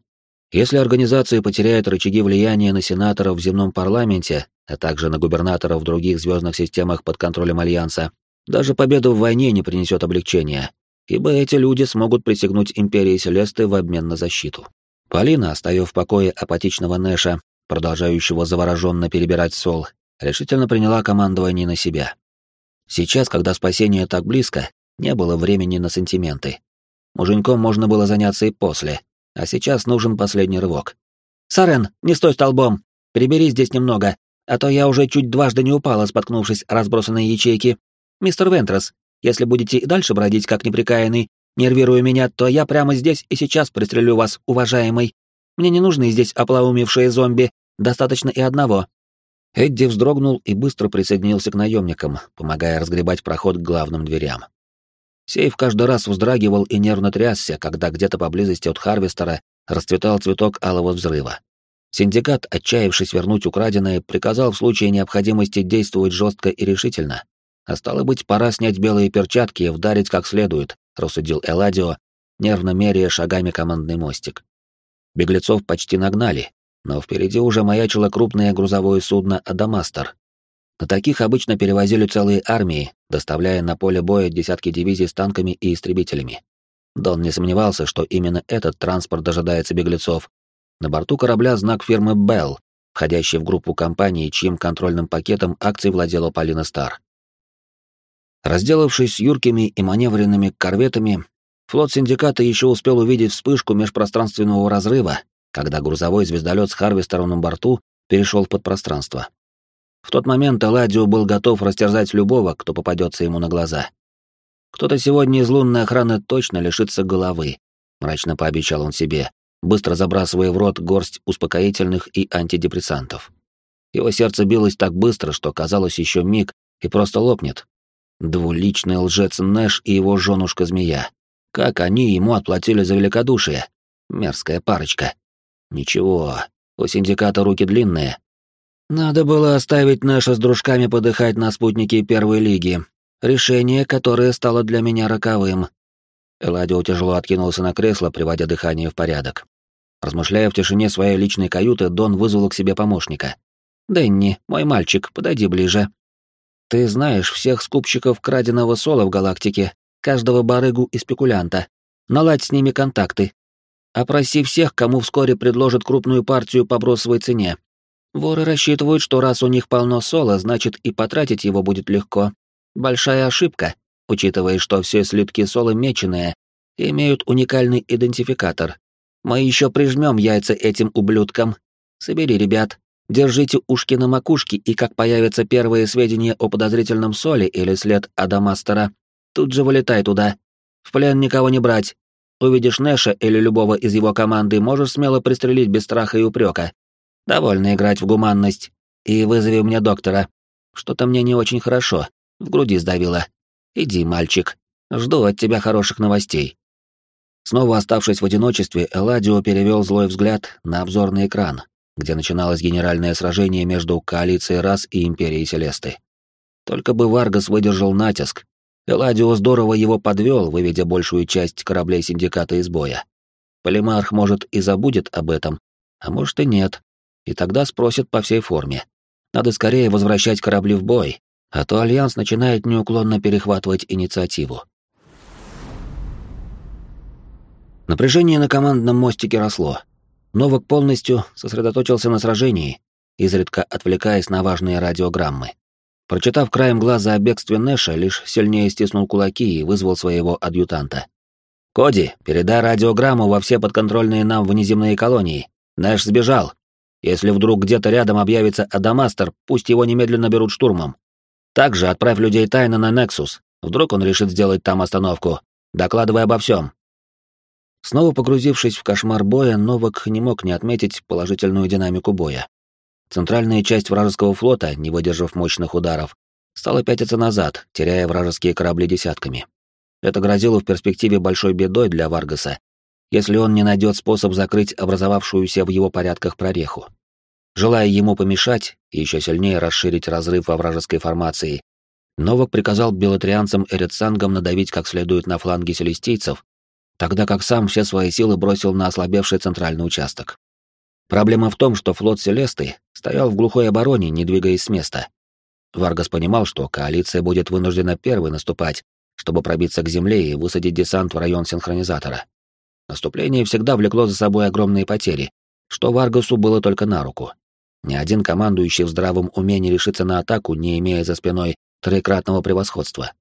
Если организация потеряет рычаги влияния на сенаторов в земном парламенте, а также на губернаторов в других звездных системах под контролем Альянса, даже победа в войне не принесет облегчения, ибо эти люди смогут присягнуть Империи Селесты в обмен на защиту. Полина, оставив в покое апатичного Нэша, продолжающего завороженно перебирать сол, решительно приняла командование на себя. Сейчас, когда спасение так близко, не было времени на сантименты. Муженьком можно было заняться и после, а сейчас нужен последний рывок. «Сарен, не стой столбом! Прибери здесь немного, а то я уже чуть дважды не упала, споткнувшись о разбросанные ячейки. Мистер Вентрос, если будете и дальше бродить как неприкаянный, нервируя меня, то я прямо здесь и сейчас пристрелю вас, уважаемый. Мне не нужны здесь ополоумевшие зомби, достаточно и одного». Эдди вздрогнул и быстро присоединился к наемникам, помогая разгребать проход к главным дверям. Сейф каждый раз вздрагивал и нервно трясся, когда где-то поблизости от Харвестера расцветал цветок алого взрыва. Синдикат, отчаявшись вернуть украденное, приказал в случае необходимости действовать жестко и решительно. А стало быть, пора снять белые перчатки и вдарить как следует, рассудил Эладио, нервно меряя шагами командный мостик. Беглецов почти нагнали, но впереди уже маячило крупное грузовое судно «Адамастер». На таких обычно перевозили целые армии, доставляя на поле боя десятки дивизий с танками и истребителями. Дон не сомневался, что именно этот транспорт дожидается беглецов, на борту корабля знак фирмы Bell, входящей в группу компаний, чьим контрольным пакетом акций владела Полина Стар. Разделавшись с юркими и маневренными корветами, флот синдиката еще успел увидеть вспышку межпространственного разрыва, когда грузовой звездолет с Харвестером на борту перешел в подпространство. В тот момент Эладио был готов растерзать любого, кто попадется ему на глаза. Кто-то сегодня из лунной охраны точно лишится головы, мрачно пообещал он себе, быстро забрасывая в рот горсть успокоительных и антидепрессантов. Его сердце билось так быстро, что казалось еще миг и просто лопнет. Двуличный лжец Нэш и его женушка-змея. Как они ему отплатили за великодушие? Мерзкая парочка. Ничего, у синдиката руки длинные. Надо было оставить Нэша с дружками подыхать на спутнике Первой Лиги. Решение, которое стало для меня роковым. Эладио тяжело откинулся на кресло, приводя дыхание в порядок. Размышляя в тишине своей личной каюты, Дон вызвал к себе помощника. «Дэнни, мой мальчик, подойди ближе. Ты знаешь всех скупщиков краденого сола в галактике, каждого барыгу и спекулянта. Наладь с ними контакты. Опроси всех, кому вскоре предложат крупную партию по бросовой цене. Воры рассчитывают, что раз у них полно сола, значит и потратить его будет легко. Большая ошибка, учитывая, что все слитки сола меченые и имеют уникальный идентификатор, мы еще прижмем яйца этим ублюдкам. Собери, ребят, держите ушки на макушке, и как появятся первые сведения о подозрительном соли или след Адамастера, тут же вылетай туда. В плен никого не брать. Увидишь Нэша или любого из его команды, можешь смело пристрелить без страха и упрека. Довольно играть в гуманность. И вызови мне доктора. Что-то мне не очень хорошо. В груди сдавило. Иди, мальчик. Жду от тебя хороших новостей. Снова оставшись в одиночестве, Эладио перевел злой взгляд на обзорный экран, где начиналось генеральное сражение между коалицией рас и Империей Селесты. Только бы Варгас выдержал натиск. Эладио здорово его подвел, выведя большую часть кораблей Синдиката из боя. Полимарх, может, и забудет об этом, а может и нет. И тогда спросит по всей форме. Надо скорее возвращать корабли в бой, а то Альянс начинает неуклонно перехватывать инициативу. Напряжение на командном мостике росло. Новак полностью сосредоточился на сражении, изредка отвлекаясь на важные радиограммы. Прочитав краем глаза о бегстве Нэша, лишь сильнее стиснул кулаки и вызвал своего адъютанта. «Коди, передай радиограмму во все подконтрольные нам внеземные колонии. Нэш сбежал. Если вдруг где-то рядом объявится Адамастер, пусть его немедленно берут штурмом. Также отправь людей тайно на Нексус. Вдруг он решит сделать там остановку. Докладывай обо всем. Снова погрузившись в кошмар боя, Новак не мог не отметить положительную динамику боя. Центральная часть вражеского флота, не выдержав мощных ударов, стала пятиться назад, теряя вражеские корабли десятками. Это грозило в перспективе большой бедой для Варгаса, если он не найдет способ закрыть образовавшуюся в его порядках прореху. Желая ему помешать и еще сильнее расширить разрыв во вражеской формации, Новак приказал белотрианцам Эрицангам надавить как следует на фланги селестийцев, тогда как сам все свои силы бросил на ослабевший центральный участок. Проблема в том, что флот Селесты стоял в глухой обороне, не двигаясь с места. Варгас понимал, что коалиция будет вынуждена первой наступать, чтобы пробиться к земле и высадить десант в район синхронизатора. Наступление всегда влекло за собой огромные потери, что Варгасу было только на руку. Ни один командующий в здравом уме не решится на атаку, не имея за спиной троекратного превосходства.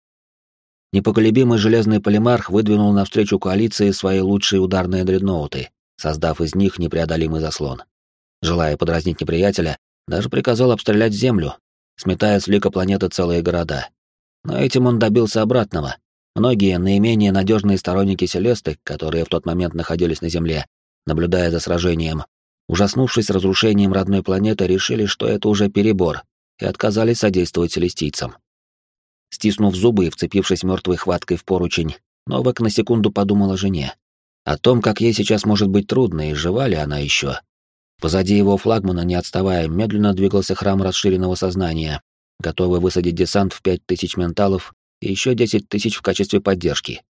Непоколебимый железный полимарх выдвинул навстречу коалиции свои лучшие ударные дредноуты, создав из них непреодолимый заслон. Желая подразнить неприятеля, даже приказал обстрелять землю, сметая с лика планеты целые города. Но этим он добился обратного. Многие наименее надежные сторонники Селесты, которые в тот момент находились на Земле, наблюдая за сражением, ужаснувшись разрушением родной планеты, решили, что это уже перебор, и отказались содействовать селестийцам. Стиснув зубы и вцепившись мертвой хваткой в поручень, Новак на секунду подумал о жене. О том, как ей сейчас может быть трудно, и жива ли она еще. Позади его флагмана, не отставая, медленно двигался храм расширенного сознания, готовый высадить десант в пять тысяч менталов и еще десять тысяч в качестве поддержки.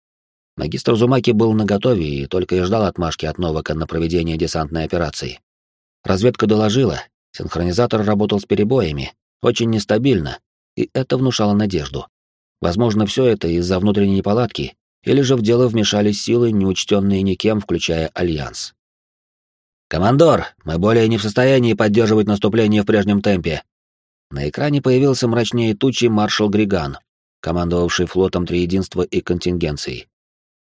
Магистр Зумаки был наготове и только и ждал отмашки от Новака на проведение десантной операции. Разведка доложила, синхронизатор работал с перебоями, очень нестабильно, и это внушало надежду. Возможно, все это из-за внутренней неполадки, или же в дело вмешались силы, неучтенные никем, включая Альянс. «Командор, мы более не в состоянии поддерживать наступление в прежнем темпе». На экране появился мрачнее тучи маршал Григан, командовавший флотом Триединства и контингенцией.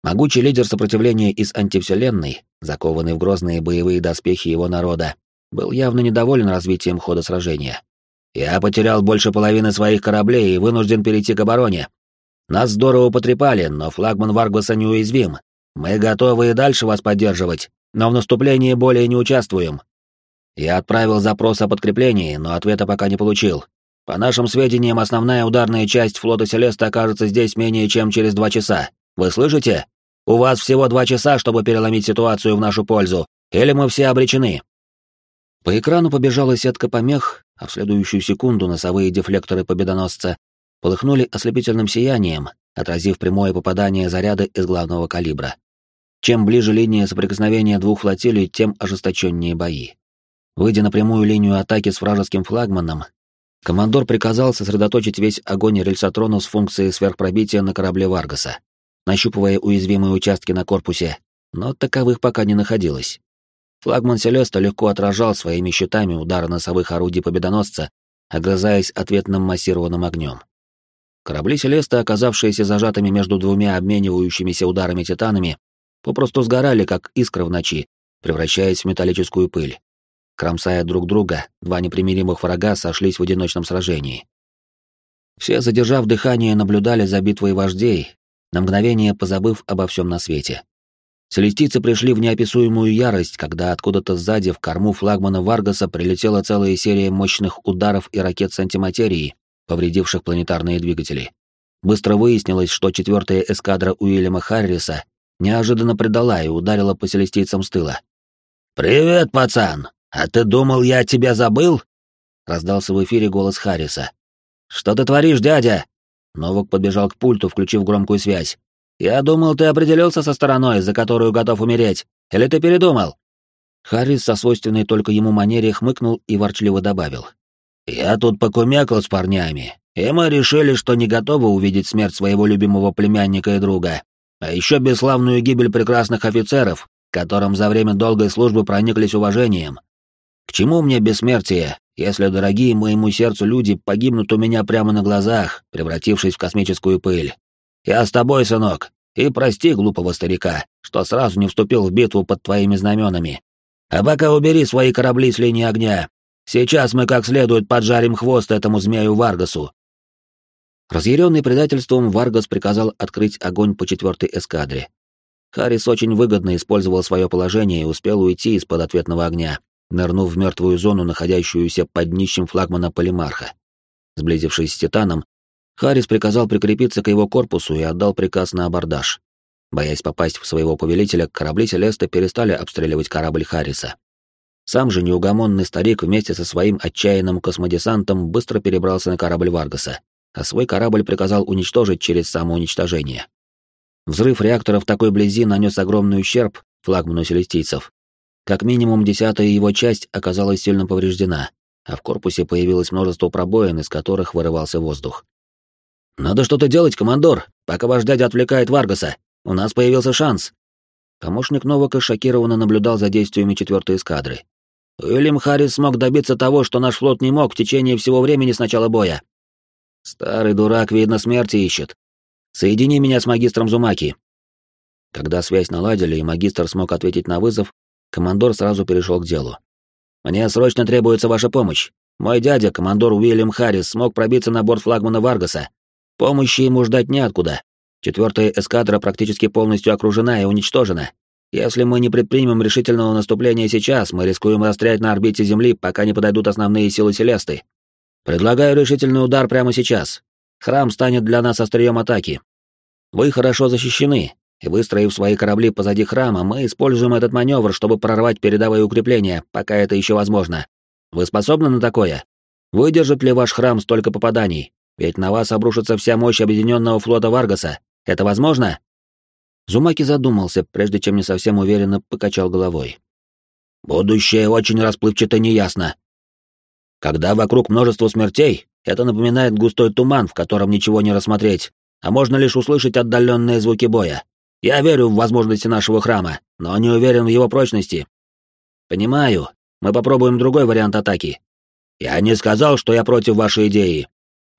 Могучий лидер сопротивления из антивселенной, закованный в грозные боевые доспехи его народа, был явно недоволен развитием хода сражения. Я потерял больше половины своих кораблей и вынужден перейти к обороне. Нас здорово потрепали, но флагман Варгаса неуязвим. Мы готовы и дальше вас поддерживать, но в наступлении более не участвуем. Я отправил запрос о подкреплении, но ответа пока не получил. По нашим сведениям, основная ударная часть флота Селеста окажется здесь менее чем через два часа. Вы слышите? У вас всего два часа, чтобы переломить ситуацию в нашу пользу, или мы все обречены. По экрану побежала сетка помех, а в следующую секунду носовые дефлекторы победоносца полыхнули ослепительным сиянием, отразив прямое попадание заряда из главного калибра. Чем ближе линия соприкосновения двух флотилий, тем ожесточеннее бои. Выйдя на прямую линию атаки с вражеским флагманом, командор приказал сосредоточить весь огонь рельсотрона с функцией сверхпробития на корабле Варгаса, нащупывая уязвимые участки на корпусе, но таковых пока не находилось. Флагман Селеста легко отражал своими щитами удары носовых орудий победоносца, огрызаясь ответным массированным огнем. Корабли Селеста, оказавшиеся зажатыми между двумя обменивающимися ударами титанами, попросту сгорали, как искры в ночи, превращаясь в металлическую пыль. Кромсая друг друга, два непримиримых врага сошлись в одиночном сражении. Все, задержав дыхание, наблюдали за битвой вождей, на мгновение позабыв обо всем на свете. Селестийцы пришли в неописуемую ярость, когда откуда-то сзади в корму флагмана Варгаса прилетела целая серия мощных ударов и ракет с антиматерией, повредивших планетарные двигатели. Быстро выяснилось, что четвертая эскадра Уильяма Харриса неожиданно предала и ударила по селестийцам с тыла. «Привет, пацан! А ты думал, я тебя забыл?» Раздался в эфире голос Харриса. «Что ты творишь, дядя?» Новак подбежал к пульту, включив громкую связь. «Я думал, ты определился со стороной, за которую готов умереть. Или ты передумал?» Харрис со свойственной только ему манере хмыкнул и ворчливо добавил. «Я тут покумекал с парнями, и мы решили, что не готовы увидеть смерть своего любимого племянника и друга, а еще бесславную гибель прекрасных офицеров, которым за время долгой службы прониклись уважением. К чему мне бессмертие, если дорогие моему сердцу люди погибнут у меня прямо на глазах, превратившись в космическую пыль? Я с тобой, сынок, и прости глупого старика, что сразу не вступил в битву под твоими знаменами. А пока убери свои корабли с линии огня. Сейчас мы как следует поджарим хвост этому змею Варгасу». Разъяренный предательством, Варгас приказал открыть огонь по четвертой эскадре. Харрис очень выгодно использовал свое положение и успел уйти из-под ответного огня, нырнув в мертвую зону, находящуюся под днищем флагмана Полимарха. Сблизившись с Титаном, Харрис приказал прикрепиться к его корпусу и отдал приказ на абордаж. Боясь попасть в своего повелителя, корабли Селеста перестали обстреливать корабль Харриса. Сам же неугомонный старик вместе со своим отчаянным космодесантом быстро перебрался на корабль Варгаса, а свой корабль приказал уничтожить через самоуничтожение. Взрыв реактора в такой близи нанес огромный ущерб флагману селестийцев. Как минимум десятая его часть оказалась сильно повреждена, а в корпусе появилось множество пробоин, из которых вырывался воздух. «Надо что-то делать, командор, пока ваш дядя отвлекает Варгаса. У нас появился шанс». Помощник Новака шокированно наблюдал за действиями четвертой эскадры. Уильям Харрис смог добиться того, что наш флот не мог в течение всего времени с начала боя. Старый дурак, видно, смерти ищет. Соедини меня с магистром Зумаки. Когда связь наладили и магистр смог ответить на вызов, командор сразу перешел к делу. Мне срочно требуется ваша помощь. Мой дядя, командор Уильям Харрис, смог пробиться на борт флагмана Варгаса. Помощи ему ждать неоткуда. Четвертая эскадра практически полностью окружена и уничтожена. Если мы не предпримем решительного наступления сейчас, мы рискуем застрять на орбите Земли, пока не подойдут основные силы Селесты. Предлагаю решительный удар прямо сейчас. Храм станет для нас острием атаки. Вы хорошо защищены, и выстроив свои корабли позади храма, мы используем этот маневр, чтобы прорвать передовые укрепления, пока это еще возможно. Вы способны на такое? Выдержит ли ваш храм столько попаданий? Ведь на вас обрушится вся мощь объединенного флота Варгаса. Это возможно? Зумаки задумался, прежде чем не совсем уверенно покачал головой. «Будущее очень расплывчато неясно. Когда вокруг множество смертей, это напоминает густой туман, в котором ничего не рассмотреть, а можно лишь услышать отдаленные звуки боя. Я верю в возможности нашего храма, но не уверен в его прочности. Понимаю. Мы попробуем другой вариант атаки. Я не сказал, что я против вашей идеи,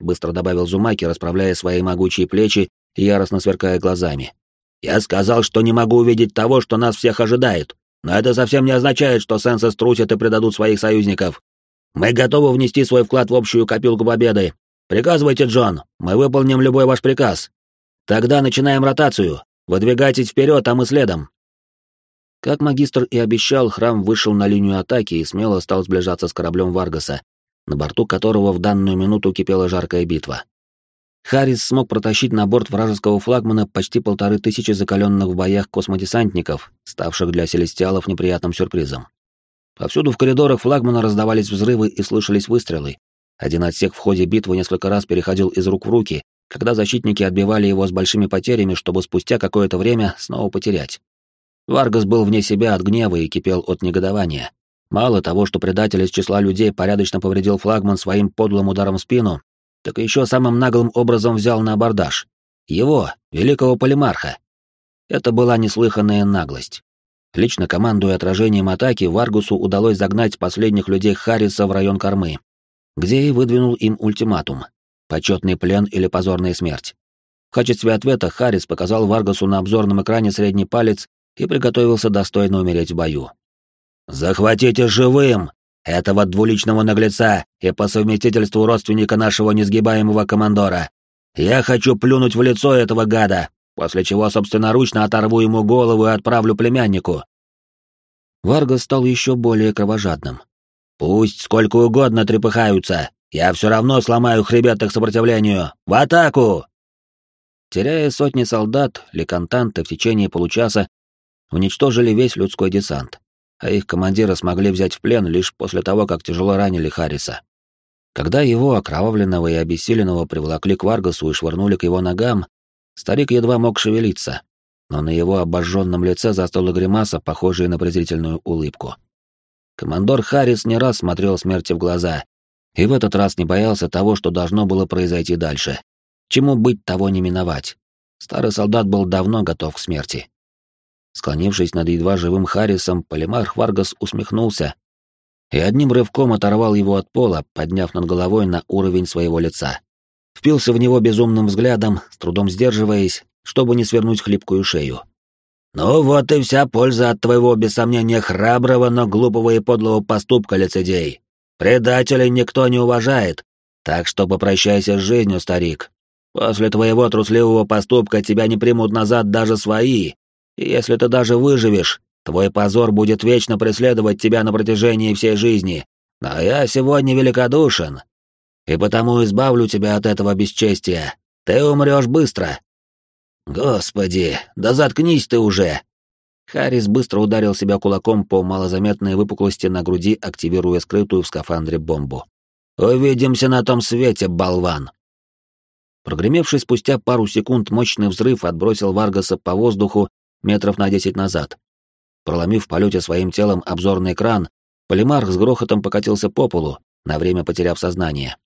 быстро добавил Зумаки, расправляя свои могучие плечи и яростно сверкая глазами. Я сказал, что не могу увидеть того, что нас всех ожидает, но это совсем не означает, что Сенсы струсят и предадут своих союзников. Мы готовы внести свой вклад в общую копилку победы. Приказывайте, Джон, мы выполним любой ваш приказ. Тогда начинаем ротацию. Выдвигайтесь вперед, а мы следом. Как магистр и обещал, храм вышел на линию атаки и смело стал сближаться с кораблем Варгаса, на борту которого в данную минуту кипела жаркая битва. Харрис смог протащить на борт вражеского флагмана почти полторы тысячи закаленных в боях космодесантников, ставших для селестиалов неприятным сюрпризом. Повсюду в коридорах флагмана раздавались взрывы и слышались выстрелы. Один отсек в ходе битвы несколько раз переходил из рук в руки, когда защитники отбивали его с большими потерями, чтобы спустя какое-то время снова потерять. Варгас был вне себя от гнева и кипел от негодования. Мало того, что предатель из числа людей порядочно повредил флагман своим подлым ударом в спину, так еще самым наглым образом взял на абордаж. Его, великого полимарха. Это была неслыханная наглость. Лично командуя отражением атаки, Варгусу удалось загнать последних людей Харриса в район кормы, где и выдвинул им ультиматум — почетный плен или позорная смерть. В качестве ответа Харрис показал Варгасу на обзорном экране средний палец и приготовился достойно умереть в бою. «Захватите живым этого двуличного наглеца и по совместительству родственника нашего несгибаемого командора. Я хочу плюнуть в лицо этого гада, после чего собственноручно оторву ему голову и отправлю племяннику». Варга стал еще более кровожадным. «Пусть сколько угодно трепыхаются, я все равно сломаю хребет их сопротивлению. В атаку!» Теряя сотни солдат, лекантанты в течение получаса уничтожили весь людской десант а их командира смогли взять в плен лишь после того, как тяжело ранили Харриса. Когда его, окровавленного и обессиленного, приволокли к Варгасу и швырнули к его ногам, старик едва мог шевелиться, но на его обожженном лице застыла гримаса, похожая на презрительную улыбку. Командор Харрис не раз смотрел смерти в глаза, и в этот раз не боялся того, что должно было произойти дальше. Чему быть, того не миновать. Старый солдат был давно готов к смерти. Склонившись над едва живым Харрисом, полимарх Варгас усмехнулся и одним рывком оторвал его от пола, подняв над головой на уровень своего лица. Впился в него безумным взглядом, с трудом сдерживаясь, чтобы не свернуть хлипкую шею. «Ну вот и вся польза от твоего, без сомнения, храброго, но глупого и подлого поступка, лицедей. Предателей никто не уважает, так что попрощайся с жизнью, старик. После твоего трусливого поступка тебя не примут назад даже свои, и если ты даже выживешь, твой позор будет вечно преследовать тебя на протяжении всей жизни. Но я сегодня великодушен, и потому избавлю тебя от этого бесчестия. Ты умрешь быстро. Господи, да заткнись ты уже. Харрис быстро ударил себя кулаком по малозаметной выпуклости на груди, активируя скрытую в скафандре бомбу. «Увидимся на том свете, болван!» Прогремевший спустя пару секунд мощный взрыв отбросил Варгаса по воздуху метров на десять назад. Проломив в полете своим телом обзорный экран, Полимарх с грохотом покатился по полу, на время потеряв сознание.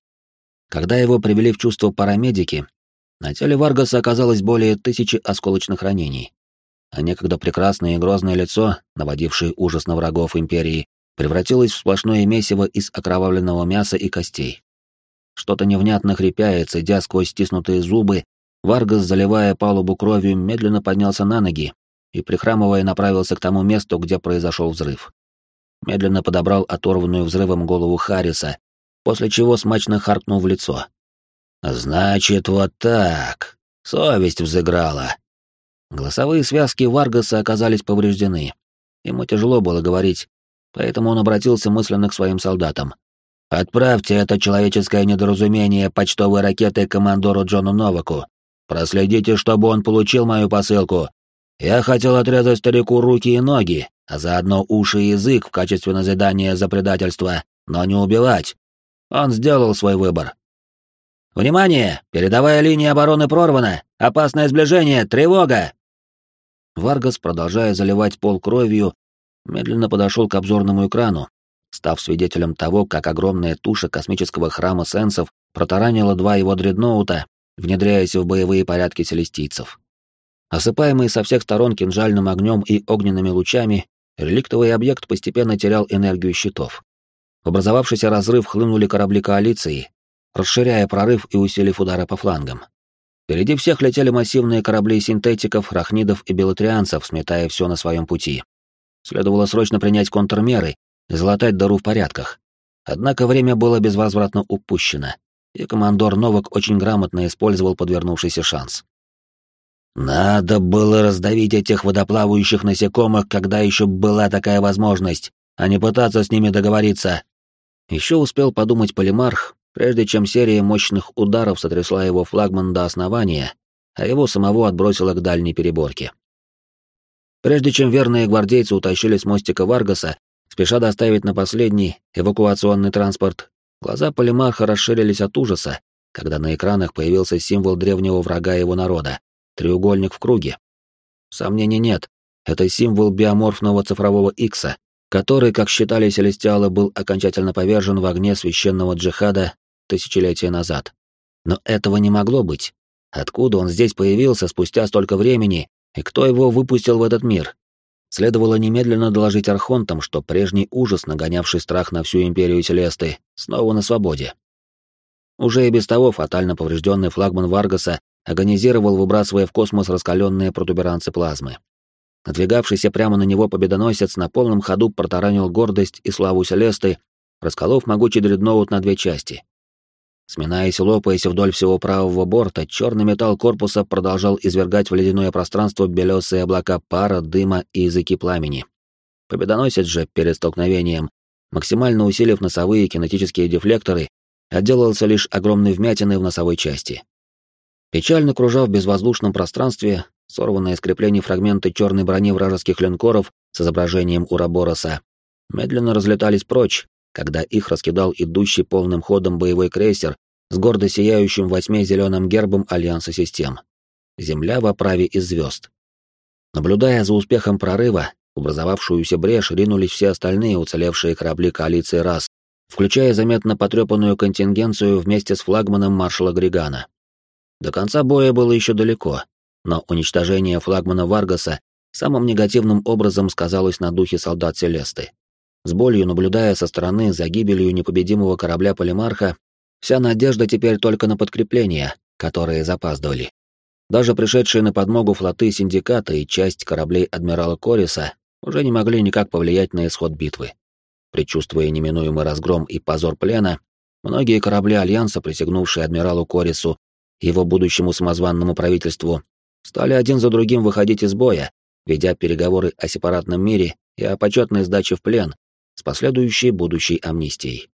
Когда его привели в чувство парамедики, на теле Варгаса оказалось более тысячи осколочных ранений а некогда прекрасное и грозное лицо, наводившее ужас на врагов Империи, превратилось в сплошное месиво из окровавленного мяса и костей. Что-то невнятно хрипя и цедя сквозь стиснутые зубы, Варгас, заливая палубу кровью, медленно поднялся на ноги и, прихрамывая, направился к тому месту, где произошел взрыв. Медленно подобрал оторванную взрывом голову Харриса, после чего смачно харкнул в лицо. «Значит, вот так. Совесть взыграла. Голосовые связки Варгаса оказались повреждены. Ему тяжело было говорить, поэтому он обратился мысленно к своим солдатам. «Отправьте это человеческое недоразумение почтовой ракетой командору Джону Новаку. Проследите, чтобы он получил мою посылку. Я хотел отрезать старику руки и ноги, а заодно уши и язык в качестве назидания за предательство, но не убивать. Он сделал свой выбор. «Внимание! Передовая линия обороны прорвана! Опасное сближение! Тревога!» Варгас, продолжая заливать пол кровью, медленно подошел к обзорному экрану, став свидетелем того, как огромная туша космического храма сенсов протаранила два его дредноута, внедряясь в боевые порядки селестийцев. Осыпаемый со всех сторон кинжальным огнем и огненными лучами, реликтовый объект постепенно терял энергию щитов. В образовавшийся разрыв хлынули корабли коалиции, расширяя прорыв и усилив удары по флангам. Впереди всех летели массивные корабли синтетиков, рахнидов и белотрианцев, сметая все на своем пути. Следовало срочно принять контрмеры и залатать дыру в порядках. Однако время было безвозвратно упущено, и командор Новак очень грамотно использовал подвернувшийся шанс. «Надо было раздавить этих водоплавающих насекомых, когда еще была такая возможность, а не пытаться с ними договориться». Еще успел подумать Полимарх, прежде чем серия мощных ударов сотрясла его флагман до основания, а его самого отбросило к дальней переборке. Прежде чем верные гвардейцы утащили с мостика Варгаса, спеша доставить на последний эвакуационный транспорт, глаза Полимарха расширились от ужаса, когда на экранах появился символ древнего врага его народа — треугольник в круге. Сомнений нет, это символ биоморфного цифрового Икса, который, как считали селестиалы, был окончательно повержен в огне священного джихада тысячелетия назад. Но этого не могло быть. Откуда он здесь появился спустя столько времени, и кто его выпустил в этот мир? Следовало немедленно доложить архонтам, что прежний ужас, нагонявший страх на всю империю Селесты, снова на свободе. Уже и без того фатально поврежденный флагман Варгаса агонизировал, выбрасывая в космос раскаленные протуберанцы плазмы. Надвигавшийся прямо на него победоносец на полном ходу протаранил гордость и славу Селесты, расколов могучий дредноут на две части. Сминаясь и лопаясь вдоль всего правого борта, черный металл корпуса продолжал извергать в ледяное пространство белесые облака пара, дыма и языки пламени. Победоносец же, перед столкновением, максимально усилив носовые кинетические дефлекторы, отделался лишь огромной вмятиной в носовой части. Печально кружа в безвоздушном пространстве, сорванные с креплений фрагменты черной брони вражеских линкоров с изображением Урабороса медленно разлетались прочь, когда их раскидал идущий полным ходом боевой крейсер с гордо сияющим восьми зеленым гербом Альянса систем. Земля в оправе из звезд. Наблюдая за успехом прорыва, образовавшуюся брешь ринулись все остальные уцелевшие корабли коалиции РАС, включая заметно потрепанную контингенцию вместе с флагманом маршала Григана. До конца боя было еще далеко, но уничтожение флагмана Варгаса самым негативным образом сказалось на духе солдат Селесты. С болью наблюдая со стороны за гибелью непобедимого корабля Полимарха, вся надежда теперь только на подкрепления, которые запаздывали. Даже пришедшие на подмогу флоты Синдиката и часть кораблей адмирала Кориса уже не могли никак повлиять на исход битвы. Предчувствуя неминуемый разгром и позор плена, многие корабли Альянса, присягнувшие адмиралу Корису и его будущему самозванному правительству, стали один за другим выходить из боя, ведя переговоры о сепаратном мире и о почетной сдаче в плен с последующей будущей амнистией.